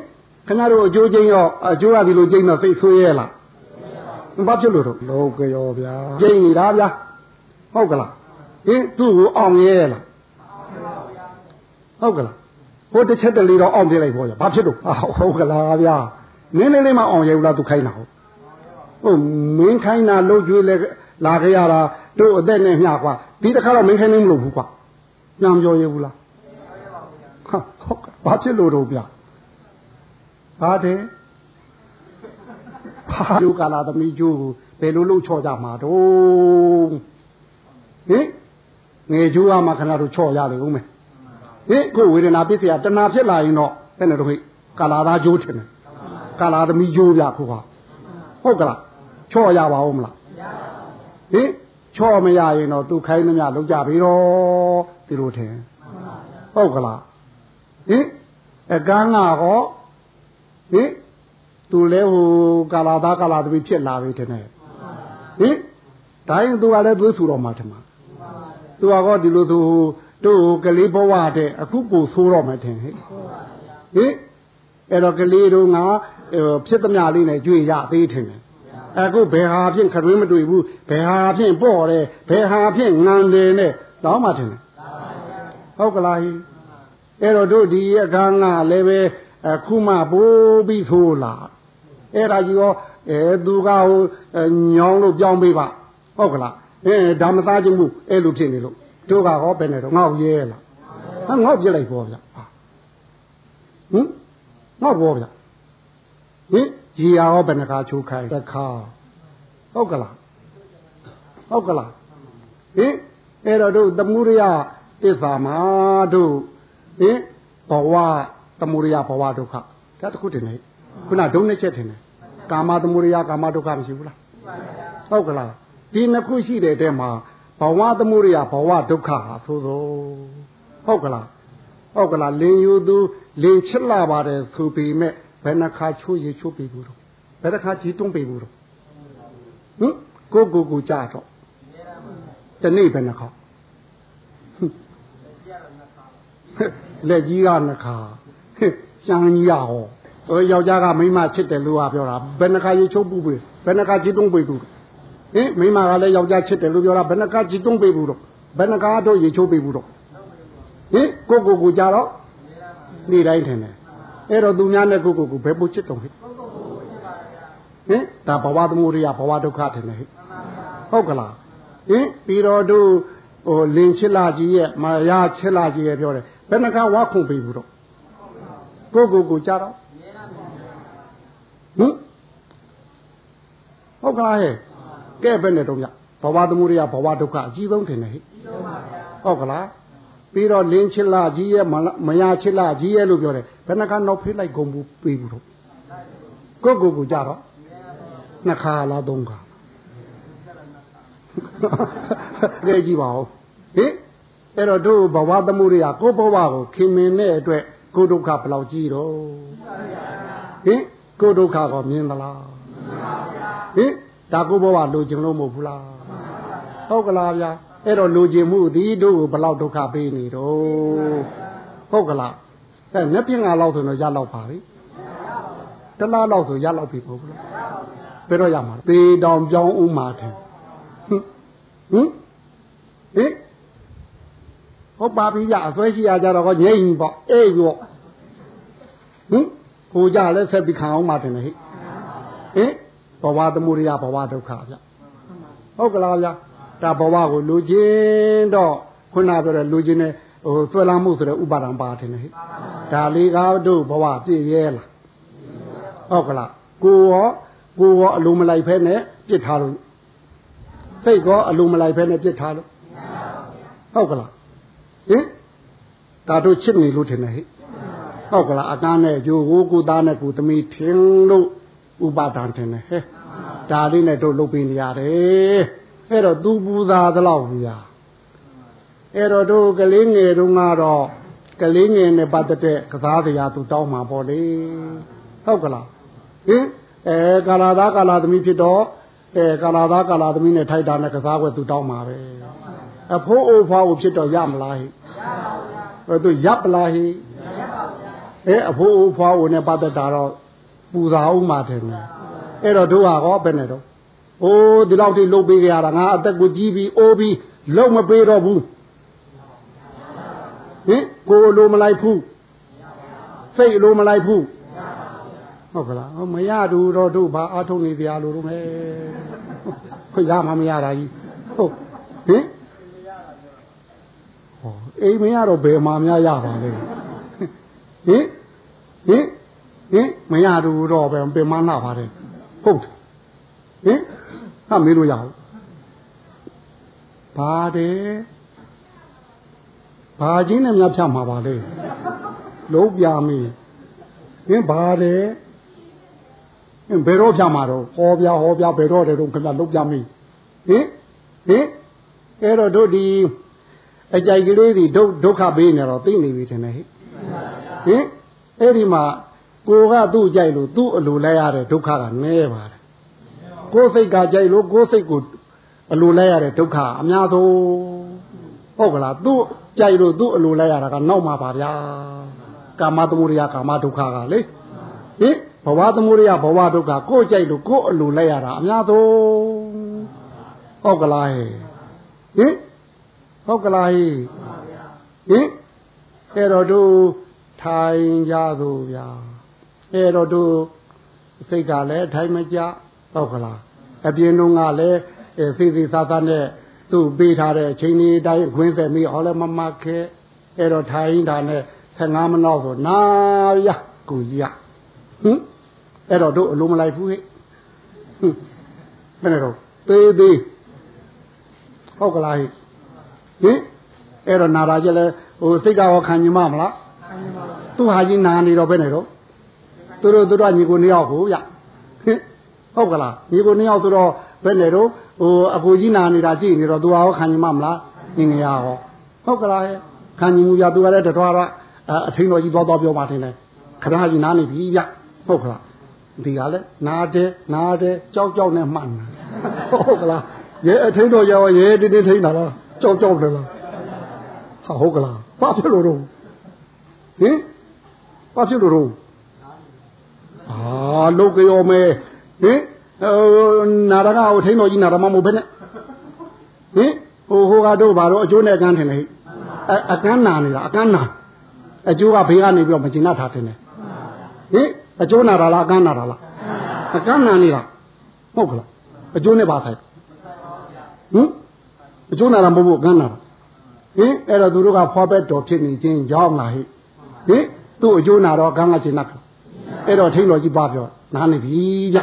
ခင်ဗျားတို့အကျိုးကျိန်းရောအကျိုးကဒီလိုကျိန်းတော့စိတ်ဆိုးရဲလားဘာဖြစ်လို့တော့လောကရောဗျာကျိန်းနေတာဗျာဟုတ်ကလားဟင်သူ့ကိုအောင်ရဲလားဟုတ်ကလားဟိုတစ်ချက်တလေတော့အောင်ပြလိုက်ပေါ့ဗျာဘာဖြစ်လို့ဟုတ်ကလားဗျာ နင်းနေလေးမှအောင်ရဲဘူးလားသူခိုင်းတာဟုတ်ဟုတ်မင်းခိုင်းတာလှုပ်ကြွေးလဲလာခဲ့ရတာတို့အသက်နဲ့မျှကွာဒီတစ်ခါတော့မင်းခိုင်းနေမလို့ဘူးကွာညံပြောရဲဘူးလားဟာဟုတ်ဘာဖြစ်လို့တော့ဗျာဘာတဲ့ဘာလူကလာသမီးကျိုးကိုဘယ်လိုလုပ်ချော့ကြမှာတော့ဟင်ငယ်ကျိုးကမှခဏတို့ချော့ရတယ်ဦးမယ်ဟင်ကိုဝေဒနာပစ္စယတဏှာဖြစ်လာရင်တော့ဘယ်နဲ့တော့ဟိကာလာသားကျိုးထင်တယ် ကာလာသမီးကျိုးပြခုကဟုတ်ကလားချော့ရပါဦးမလားဟင်ချော့မရရင်တော့သူခိုင်းသမျှလောက်ကြပြီတော့ဒီလိုထင်ဟုတ်ကလားဟင်အကန်းကဟောဟင်သူလဲဟိုကာလာသားကာလာသမီးဖြစ်လာပြီထင်တယ်ဟင်ဒါရင်သူကလည်းသွေးဆူတော့မှာထင်မှာသူကတော့ဒီလိုဆိုတို့ကလေးဘဝတဲ့အခုကိုဆိုးတော့မှထင်ဟဲ့ဟင်အဲ့တော့ကလေးတို့ငါ ဖြစ်သမျှလေးနဲ့ကြွေရသေးထင်တယ်အခုဘယ်ဟာဖြင့်ခရွေးမတွေ့ဘူးဘယ်ဟာဖြင့်ပေါ့တယ်ဘယ်ဟာဖြင့်ငံတယ်နဲ့တော့မှထင်တယ်ဟုတ်ကလားဟိအဲ့တော့တို့ဒီအခန်းကလည်းပဲအခုမှပိုးပြီးဆိုးလာအဲ့ဒါကြီးရောအဲသူကဟိုညောင်းလို့ပြောင်းပေးပါဟုတ်ကလားအဲဒါမသားခြင်းဘူးအဲ့လိုဖြစ်နေလို့တို့ကဟောပဲနေတော့ငေါ့ရဲလားဟာငေါ့ပြလိုက်ပေါ့ဗျဟင်ငေါ့ပေါ့ဗျ ဟင်ကြီးရဟောဘယ်နှခါချိုးခိုင်းတစ်ခါဟုတ်ကလားဟုတ်ကလားဟင်အဲ့တော့တို့သမုဒယသစ္စာမှာတို့ဟင်ဘဝသမုဒယဘဝဒုက္ခဒါတခုတင်နေခုနဒုံနှစ်ချက်တင်နေကာမသမုဒယကာမဒုက္ခမရှိဘူးလားဟုတ်ကလားဒီနှစ်ခုရှိတဲ့တဲမှာဘဝသမုဒယဘဝဒုက္ခဟာသို့သောဟုတ်ကလားဟုတ်ကလားလင်ယူသူလင်ချစ်လာပါတယ်ဆိုပေမဲ့ ဘယ်နှခါချိုးရချိုးပြီဘူးတော့ဘယ်နှခါကြည်တွန်းပြီဘူးတော့ဟင်ကိုကိုကိုကြတော့တနေ့ဘယ်နှခါလက်ကြီးကနှခါရှမ်းကြီးရဟောဟိုယောက်ျားကမိန်းမချစ်တယ်လို့ပြောတာဘယ်နှခါရေချိုးပူပြီဘယ်နှခါကြည်တွန်းပြီဘူးဟင်မိမကလည်းယောက်ျားချစ်တယ်လို့ပြောတာဘယ်နှကားကြည်တွန်းပေးဘူးတော့ဘယ်နှကားတော့ရေချိုးပေးဘူးတော့ဟင်ကိုကိုကိုကြတော့နေ့တိုင်းထင်တယ် အဲ့တော့သူများနဲ့ကိုကိုကိုဘယ်ပို့ချစ်တော့ဟဲ့ဟင်ဒါဘဝသမုဒိယဘဝဒုက္ခတယ်ဟဲ့ဟုတ်ကလားဟင်ပြီးတော့တို့ဟိုလင်ချစ်လာကြီးရဲ့မာယာချစ်လာကြီးရဲ့ပြောတယ်ဘယ်နှခါဝါခုန်ပြီဘူးတော့ကိုကိုကိုကြတော့ဟင်ဟုတ်ကလားဟဲ့ကဲဘယ်နဲ့တော့ညဘဝသမုဒိယဘဝဒုက္ခအကြီးဆုံးတယ်ဟဲ့ဟုတ်ကလား ပြီးတော့လင်းချစ်လာကြီးရဲ့မယာချစ်လာကြီးရဲ့လို့ပြောတယ်ဘယ်နှခါနောက်ဖေးလိုက်ကုန်ဘူးပြီးဘူးတော့ကိုကိုကိုကြတော့နှစ်ခါလားသုံးခါကြည့်ကြည့်ပါဦးဟင်အဲ့တော့တို့ဘဝသမှုတွေကကိုဘဝကိုခင်မင်တဲ့အတွက်ကိုဒုက္ခဘယ်လောက်ကြီးတော့ဟင်ကိုဒုက္ခကိုမြင်သလားဟင်ဒါကိုဘဝလိုချင်လို့မဟုတ်ဘူးလားဟုတ်ကလားဗျာ အဲ့တော့လိုချင်မှုသည်တို့ကိုဘလောက်ဒုက္ခပေးနေတော့ဟုတ်ကလားအဲငါပြင်းငါလောက်ဆိုတော့ရလောက်ပါပြီတလားလောက်ဆိုရလောက်ပြီမဟုတ်ဘူးလားဘယ်တော့ရမှာသေတောင်ပြောင်းဥမာတယ်ဟင်ဟင်ဟုတ်ပါပြီကြအစွဲရှိရကြတော့ငြိမ့်ပေါ့အေးရောဟင်ဟိုကြလဲဆက်ပြီးခံအောင်မှတင်တယ်ဟိဟင်ဘဝသမှုရိယဘဝဒုက္ခဗျဟုတ်ကလားဗျာ ဒါဘဝကိုလူချင်းတော့ခုနပြောတဲ့လူချင်းနဲ့ဟိုဆွဲလမ်းမှုဆိုတဲ့ဥပါဒံပါတင်တယ်ဟိဒါလေးကားတို့ဘဝပြည့်ရဲလားဟုတ်ကလားကိုရောကိုရောအလိုမလိုက်ဖဲနဲ့ပြစ်ထားလို့စိတ်ကောအလိုမလိုက်ဖဲနဲ့ပြစ်ထားလို့ဟုတ်ကလားဟင်ဒါတို့ချစ်နေလို့ထင်တယ်ဟိဟုတ်ကလားအကန်းနဲ့ဂျိုးကိုကိုသားနဲ့ကိုသမီးထင်လို့ဥပါဒံထင်တယ်ဟဲ့ဒါလေးနဲ့တို့လုပ်ပေးနေရတယ် အဲ့တော့သူပူဇာသလောက်ဘူးရာအဲ့တော့တို့ကလေးငယ်တုန်းကတော့ကလေးငယ်နဲ့ပတ်သက်တဲ့ကစားစရာသူတောင်းမှာပေါ့လေဟုတ်ကလားဟင်အဲကာလာသားကာလာသမီးဖြစ်တော့အဲကာလာသားကာလာသမီးနဲ့ထိုက်တာနဲ့ကစားွယ်သူတောင်းမှာပဲအဖိုးအိုဖွားကိုဖြစ်တော့ရမလားဟိရပါဘူးသူရပ်ပလားဟိအဲအဖိုးအိုဖွားကိုနဲ့ပတ်သက်တာတော့ပူဇာအောင်မှာတယ်အဲ့တော့တို့ဟာဟောဘယ်နဲ့တော့ အိုးဒီလောက်ထိလှုပ်ပေးကြရတာငါအသက်ကိုကြီးပြီးအိုးပြီးလှုပ်မပေးတော့ဘူးဟင်ကိုလိုမလိုက်ဘူးစိတ်လိုမလိုက်ဘူးဟုတ်ကလားမရတူတော့တို့ဘာအားထုတ်နေကြရလို့တော့မဲခွရမှမရတာကြီးဟုတ်ဟင်ဟောအိမ်မရတော့ဘယ်မှာများရပါလဲဟင်ဟင်ဟင်မရတူတော့ဘယ်ပင်မနာပါတယ်ဟုတ်ဟင် ဟာမေးလို့ရအောင်ဘာတဲ့ဘာချင်းနဲ့များဖြတ်မှာပါလေလုံးပြမင်းဟင်ဘာတဲ့ဟင်ဘယ်တော့ဖြတ်မှာတော့ဟောပြဟောပြဘယ်တော့တဲ့တော့ခင်ဗျလုံးပြမင်းဟင်ဟင်အဲ့တော့တို့ဒီအကြိုက်ကလေးတွေဒုဒုက္ခပေးနေတော့သိနေပြီထင်တယ်ဟိဟင်အဲ့ဒီမှာကိုကသူ့ကြိုက်လို့သူ့အလိုလဲရတဲ့ဒုက္ခကနည်းပါတယ် ကိုယ်စိတ်ကကြိုက်လို့ကိုယ်စိတ်ကိုအလိုလဲရတဲ့ဒုက္ခအများဆုံးဟုတ်ကလားသူ့ကြိုက်လို့သူ့အလိုလဲရတာကနောက်မှာပါဗျာကာမသမုဒယကာမဒုက္ခကလေဟင်ဘဝသမုဒယဘဝဒုက္ခကိုယ်ကြိုက်လို့ကိုယ်အလိုလဲရတာအများဆုံးဟုတ်ကလားဟင်ဟုတ်ကလားဟင်အဲ့တော့တို့ထိုင်ကြသို့ဗျာအဲ့တော့တို့စိတ်ကလည်းထိုင်မကြ ဟုတ်ကလားအပြင်းလုံးကလည်းဖေးဖေးသားသားနဲ့သူ့ပေးထားတဲ့အချိန်လေးတိုင်းခွင်းဆက်ပြီးဟောလဲမမခဲအဲ့တော့ထိုင်တာနဲ့15မိနစ်ဆိုနာရကိုကြီးရဟင်အဲ့တော့တို့အလုံးမလိုက်ဘူးဟဲ့ဟင်ဘယ်နဲ့တော့သေးသေးဟုတ်ကလားဟင်အဲ့တော့နာတာကြလဲဟိုစိတ်ကရောခံညမမလားသူ့ဟာကြီးနာနေတော့ဘယ်နဲ့တော့သူတို့သူတို့ညီကိုနှစ်ယောက်ကိုဗျဟင် ဟုတ်ကလားညီကိုနှစ်ယောက်ဆိုတော့ဘယ်နဲ့တော့ဟိုအကိုကြီးနာနေတာကြည့်နေတော့သူဟာရောခံညမမလားညီနေရဟောဟုတ်ကလားခံညမှုပြသူကလည်းတထွားတော့အထင်းတော်ကြီးသွားသွားပြောပါထင်တယ်ခဏကြီးနားနေပြီဗျဟုတ်ကလားဒီကလည်းနားတယ်နားတယ်ကြောက်ကြောက်နဲ့မှန်ဟုတ်ကလားရဲအထင်းတော်ရောရဲတင်းတင်းထိန်းတာလားကြောက်ကြောက်တယ်လားဟာဟုတ်ကလားဘာဖြစ်လို့တော့ဟင်ဘာဖြစ်လို့တော့အာလုတ်ကြောမဲ ဟင်နာရကဟိုထိန်းတော်ကြီးနာရမမို့ဘဲနဲ့ဟင်ဟိုဟိုကတော့ဘာတော့အကျိုးနဲ့အကန်းထင်တယ်အကန်းနာနေတာအကန်းနာအကျိုးကဘေးကနေပြီးတော့မကျင်နာထားတယ်ဟင်ဟင်အကျိုးနာတာလားအကန်းနာတာလားအကန်းနာနေတာဟုတ်ကလားအကျိုးနဲ့ပါဆိုင်ဟင်အကျိုးနာတာမဟုတ်ဘူးအကန်းနာတာဟင်အဲ့တော့သူတို့ကဖောဘက်တော်ဖြစ်နေခြင်းကြောင်းလားဟိဟင်သူ့အကျိုးနာတော့အကန်းကရှင်နတ်အဲ့တော့ထိန်တော်ကြီးပါပြောနားနေပြီဗျ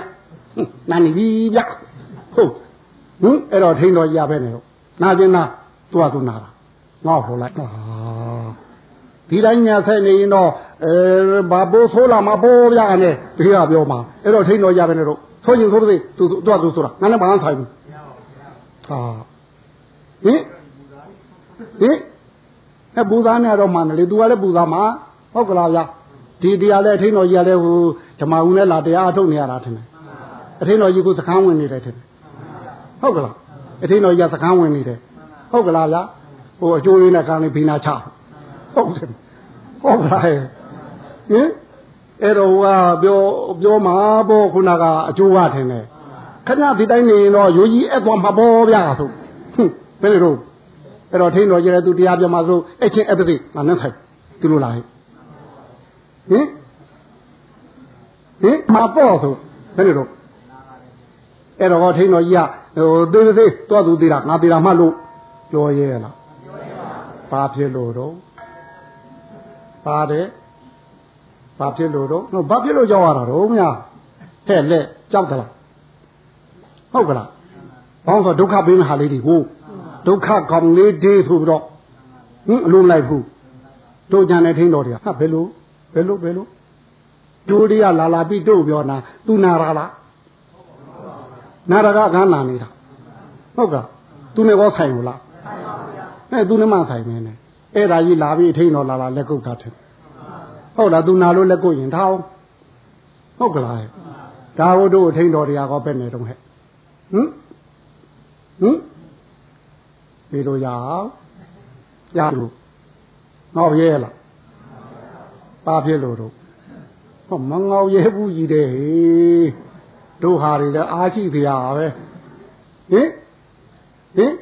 နားနေပြီဗျဟုတ်ဟင်အဲ့တော့ထိန်တော်ကြီးရပဲနေတော့နာကျင်နာသူ့ဟာသူနာတာငေါ့ဟိုလိုက်ဒီတိုင်းညာဆက်နေရင်တော့အဲဘာပိုးဆိုးလာမှာပိုးပြနဲ့ဒီကပြောမှာအဲ့တော့ထိန်တော်ရပဲနေတော့ဆိုရင်ဆိုပါစေသူသူသူဆိုတာငါလည်းဘာမှဆိုင်ဘူးဟာဟင်ဟင်အဲပူသားနဲ့တော့မှန်တယ်လေ तू ကလည်းပူသားမှာဟုတ်ကလားဗျာဒီတရားလည်းအထင်းတော်ကြီးကလည်းဟိုဓမ္မဦးနဲ့လာတရားအထုတ်နေရတာထင်တယ် အထင်းတော်ကြီးကစကန်းဝင်နေတယ်ထင်တယ်ဟုတ်ကလားအထင်းတော်ကြီးကစကန်းဝင်နေတယ်ဟုတ်ကလားဗျာဟိုအကျိုးရင်းနဲ့ကံလေးဖိနာချဟုတ်တယ်ဟုတ်ကလားဟင်အဲ့တော့ကပြောပြောမှာပေါ့ခုနကအကျိုးကထင်တယ်ခဏဒီတိုင်းနေရင်တော့ရိုးကြီးအဲ့သွားမှာပေါ့ဗျာဆိုဟင်ဘယ်လိုအဲ့တော့ထိန်းတော်ကြီးလည်းသူတရားပြမှာဆိုအဲ့ချင်းအဲ့ပသိငါနဲ့ဆိုင်သူလိုလားဟင်ဟင်ဟင်မပေါ့ဆိုဘယ်လိုတော့ အဲ့တော့ထိန်းတော်ကြီးကဟိုသေးသေးတော့သူသေးတာငါသေးတာမှလို့ပြောရဲလားဘာဖြစ်လို့တော့ပါတယ်ဘာဖြစ်လို့တော့ဘာဖြစ်လို့ကြောက်ရတာတော့များဟဲ့လက်ကြောက်သလားဟုတ်ကလားဘောင်းဆိုဒုက္ခပေးမဟာလေးတွေဟုတ်ဒုက္ခကောင်လေးတေးဆိုပြီးတော့ဟင်အလုံးလိုက်ဘူးတို့ကြံတဲ့ထင်းတော်တွေကဟာဘယ်လိုဘယ်လိုဘယ်လိုဒိုးတွေကလာလာပြီးတို့ပြောနာသူနာရလား နာရကကန်းနာနေတာဟုတ်ကဲ့သူနဲ့ကောဆိုင်ဘူးလားအဲသူနဲ့မှဆိုင်နေတယ်အဲ့ဒါကြီးလာပြီးအထိန်တော်လာလာလက်ကုပ်တာတယ်ဟုတ်လားသူနာလို့လက်ကုပ်ရင်ထောင်းဟုတ်ကလားဒါဝတို့အထိန်တော်တရားကောပဲ့နေတော့ဟဲ့ဟမ်ဟမ်ပြီးလို့ရအောင်ရလို့ငေါ့ရဲလားပါဖြစ်လို့တော့ဟောမငေါ့ရဲဘူးကြီးတဲ့ဟေး တို့ဟာတွေလည်းအားရှိကြရပဲဟင်ဟင်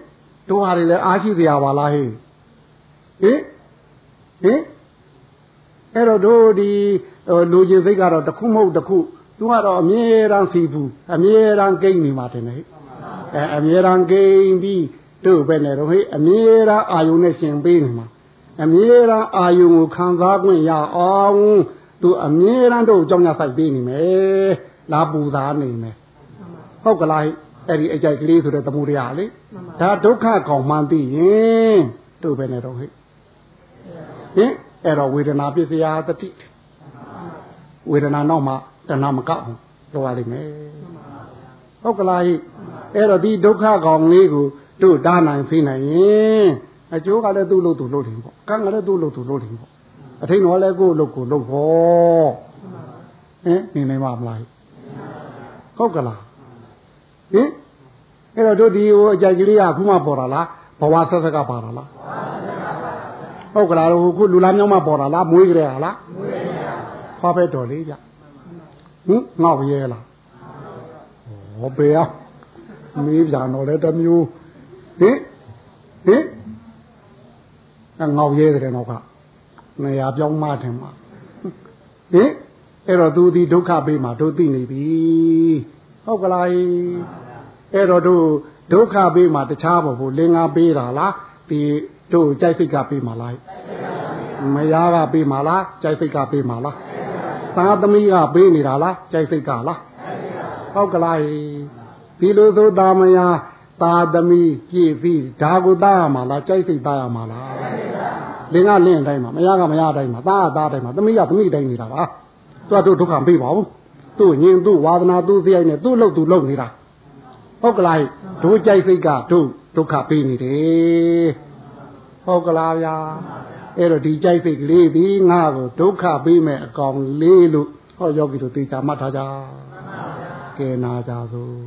တို့ဟာတွေလည်းအားရှိကြရပါလားဟေးဟင်ဟင်အဲ့တော့တို့ဒီလူချင်းစိတ်ကတော့တစ်ခုမဟုတ်တစ်ခုသူကတော့အမြဲတမ်းစီဘူးအမြဲတမ်းကိန်းနေမှာတယ်ဟဲ့အဲအမြဲတမ်းကိန်းပြီးတို့ပဲနဲ့တော့ဟဲ့အမြဲတမ်းအာယုံနဲ့ရှင်ပေးနေမှာအမြဲတမ်းအာယုံကိုခံစားခွင့်ရအောင်သူအမြဲတမ်းတို့ကြောင်းရဆိုင်ပေးနေမယ် လာပူသားနေမယ်ဟုတ်ကလားအဲ့ဒီအကြိုက်ကလေးဆိုတဲ့သမှုတရားလေဒါဒုက္ခကောင်မှန်သိရင်တို့ပဲနဲ့တော့ဟဲ့ဟင်အဲ့တော့ဝေဒနာပစ္စယတတိဝေဒနာနောက်မှတဏမကောက်ပြောရလိမ့်မယ်ဟုတ်ကလားဟိအဲ့တော့ဒီဒုက္ခကောင်လေးကိုတို့တားနိုင်ဖိနိုင်ရင်အကျိုးကလည်းသူ့လို့သူ့လို့တယ်ပေါ့ကံကလည်းသူ့လို့သူ့လို့တယ်ပေါ့အထိန်တော်လည်းကိုယ်လို့ကိုယ်လို့ပေါ့ဟင်နေနိုင်ပါမလား ဟုတ်ကလားဟင်အဲ့တော့တို့ဒီဟိုအကြိုက်ကလေးကခုမှပေါ်တာလားဘဝဆက်ဆက်ကပါတာလားဟုတ်ကလားဟိုခုလူလားမြောင်းမှပေါ်တာလားမွေးကြရလားမွေးပါခေါ်ပဲတော်လေးဗျဟင်ငေါ့ရဲလားဟောပေအောင်မေးပြန်တော့လည်းတမျိုးဟင်ဟင်အငေါရဲတယ်တော့ကနေရာပြောင်းမထင်မှာဟင် အဲ့တော့သူဒီဒုက္ခပေးမှာတို့သိနေပြီဟုတ်ကလားအဲ့တော့တို့ဒုက္ခပေးမှာတခြားမဟုတ်ဘူးလင်္ကာပေးတာလားဒီတို့ကြိုက်စိတ်ကပေးမှာလားမယားကပေးမှာလားကြိုက်စိတ်ကပေးမှာလားသာသမီးကပေးနေတာလားကြိုက်စိတ်ကလားဟုတ်ကလားဒီလိုသောတာမယာသာသမီပြည့်ပြီးဒါကိုသားရမှာလားကြိုက်စိတ်သားရမှာလားလင်ကလင်အတိုင်းမှာမယားကမယားအတိုင်းမှာသားကသားအတိုင်းမှာသမီးကသမီးအတိုင်းနေတာပါ သူကတို့ဒုက္ခပေးပါဘူးသူ့ညင်သူ့ဝါဒနာသူ့စရိုက်နဲ့သူ့လို့သူ့လို့နေတာဟုတ်ကလားတို့ကြိုက်စိတ်ကတို့ဒုက္ခပေးနေတယ်ဟုတ်ကလားဗျာအဲ့တော့ဒီကြိုက်စိတ်ကလေးဒီငါ့ကိုဒုက္ခပေးမဲ့အကောင်လေးလို့ဟောယောဂီတို့သိချာမှတ်ထားကြကဲနာကြစို့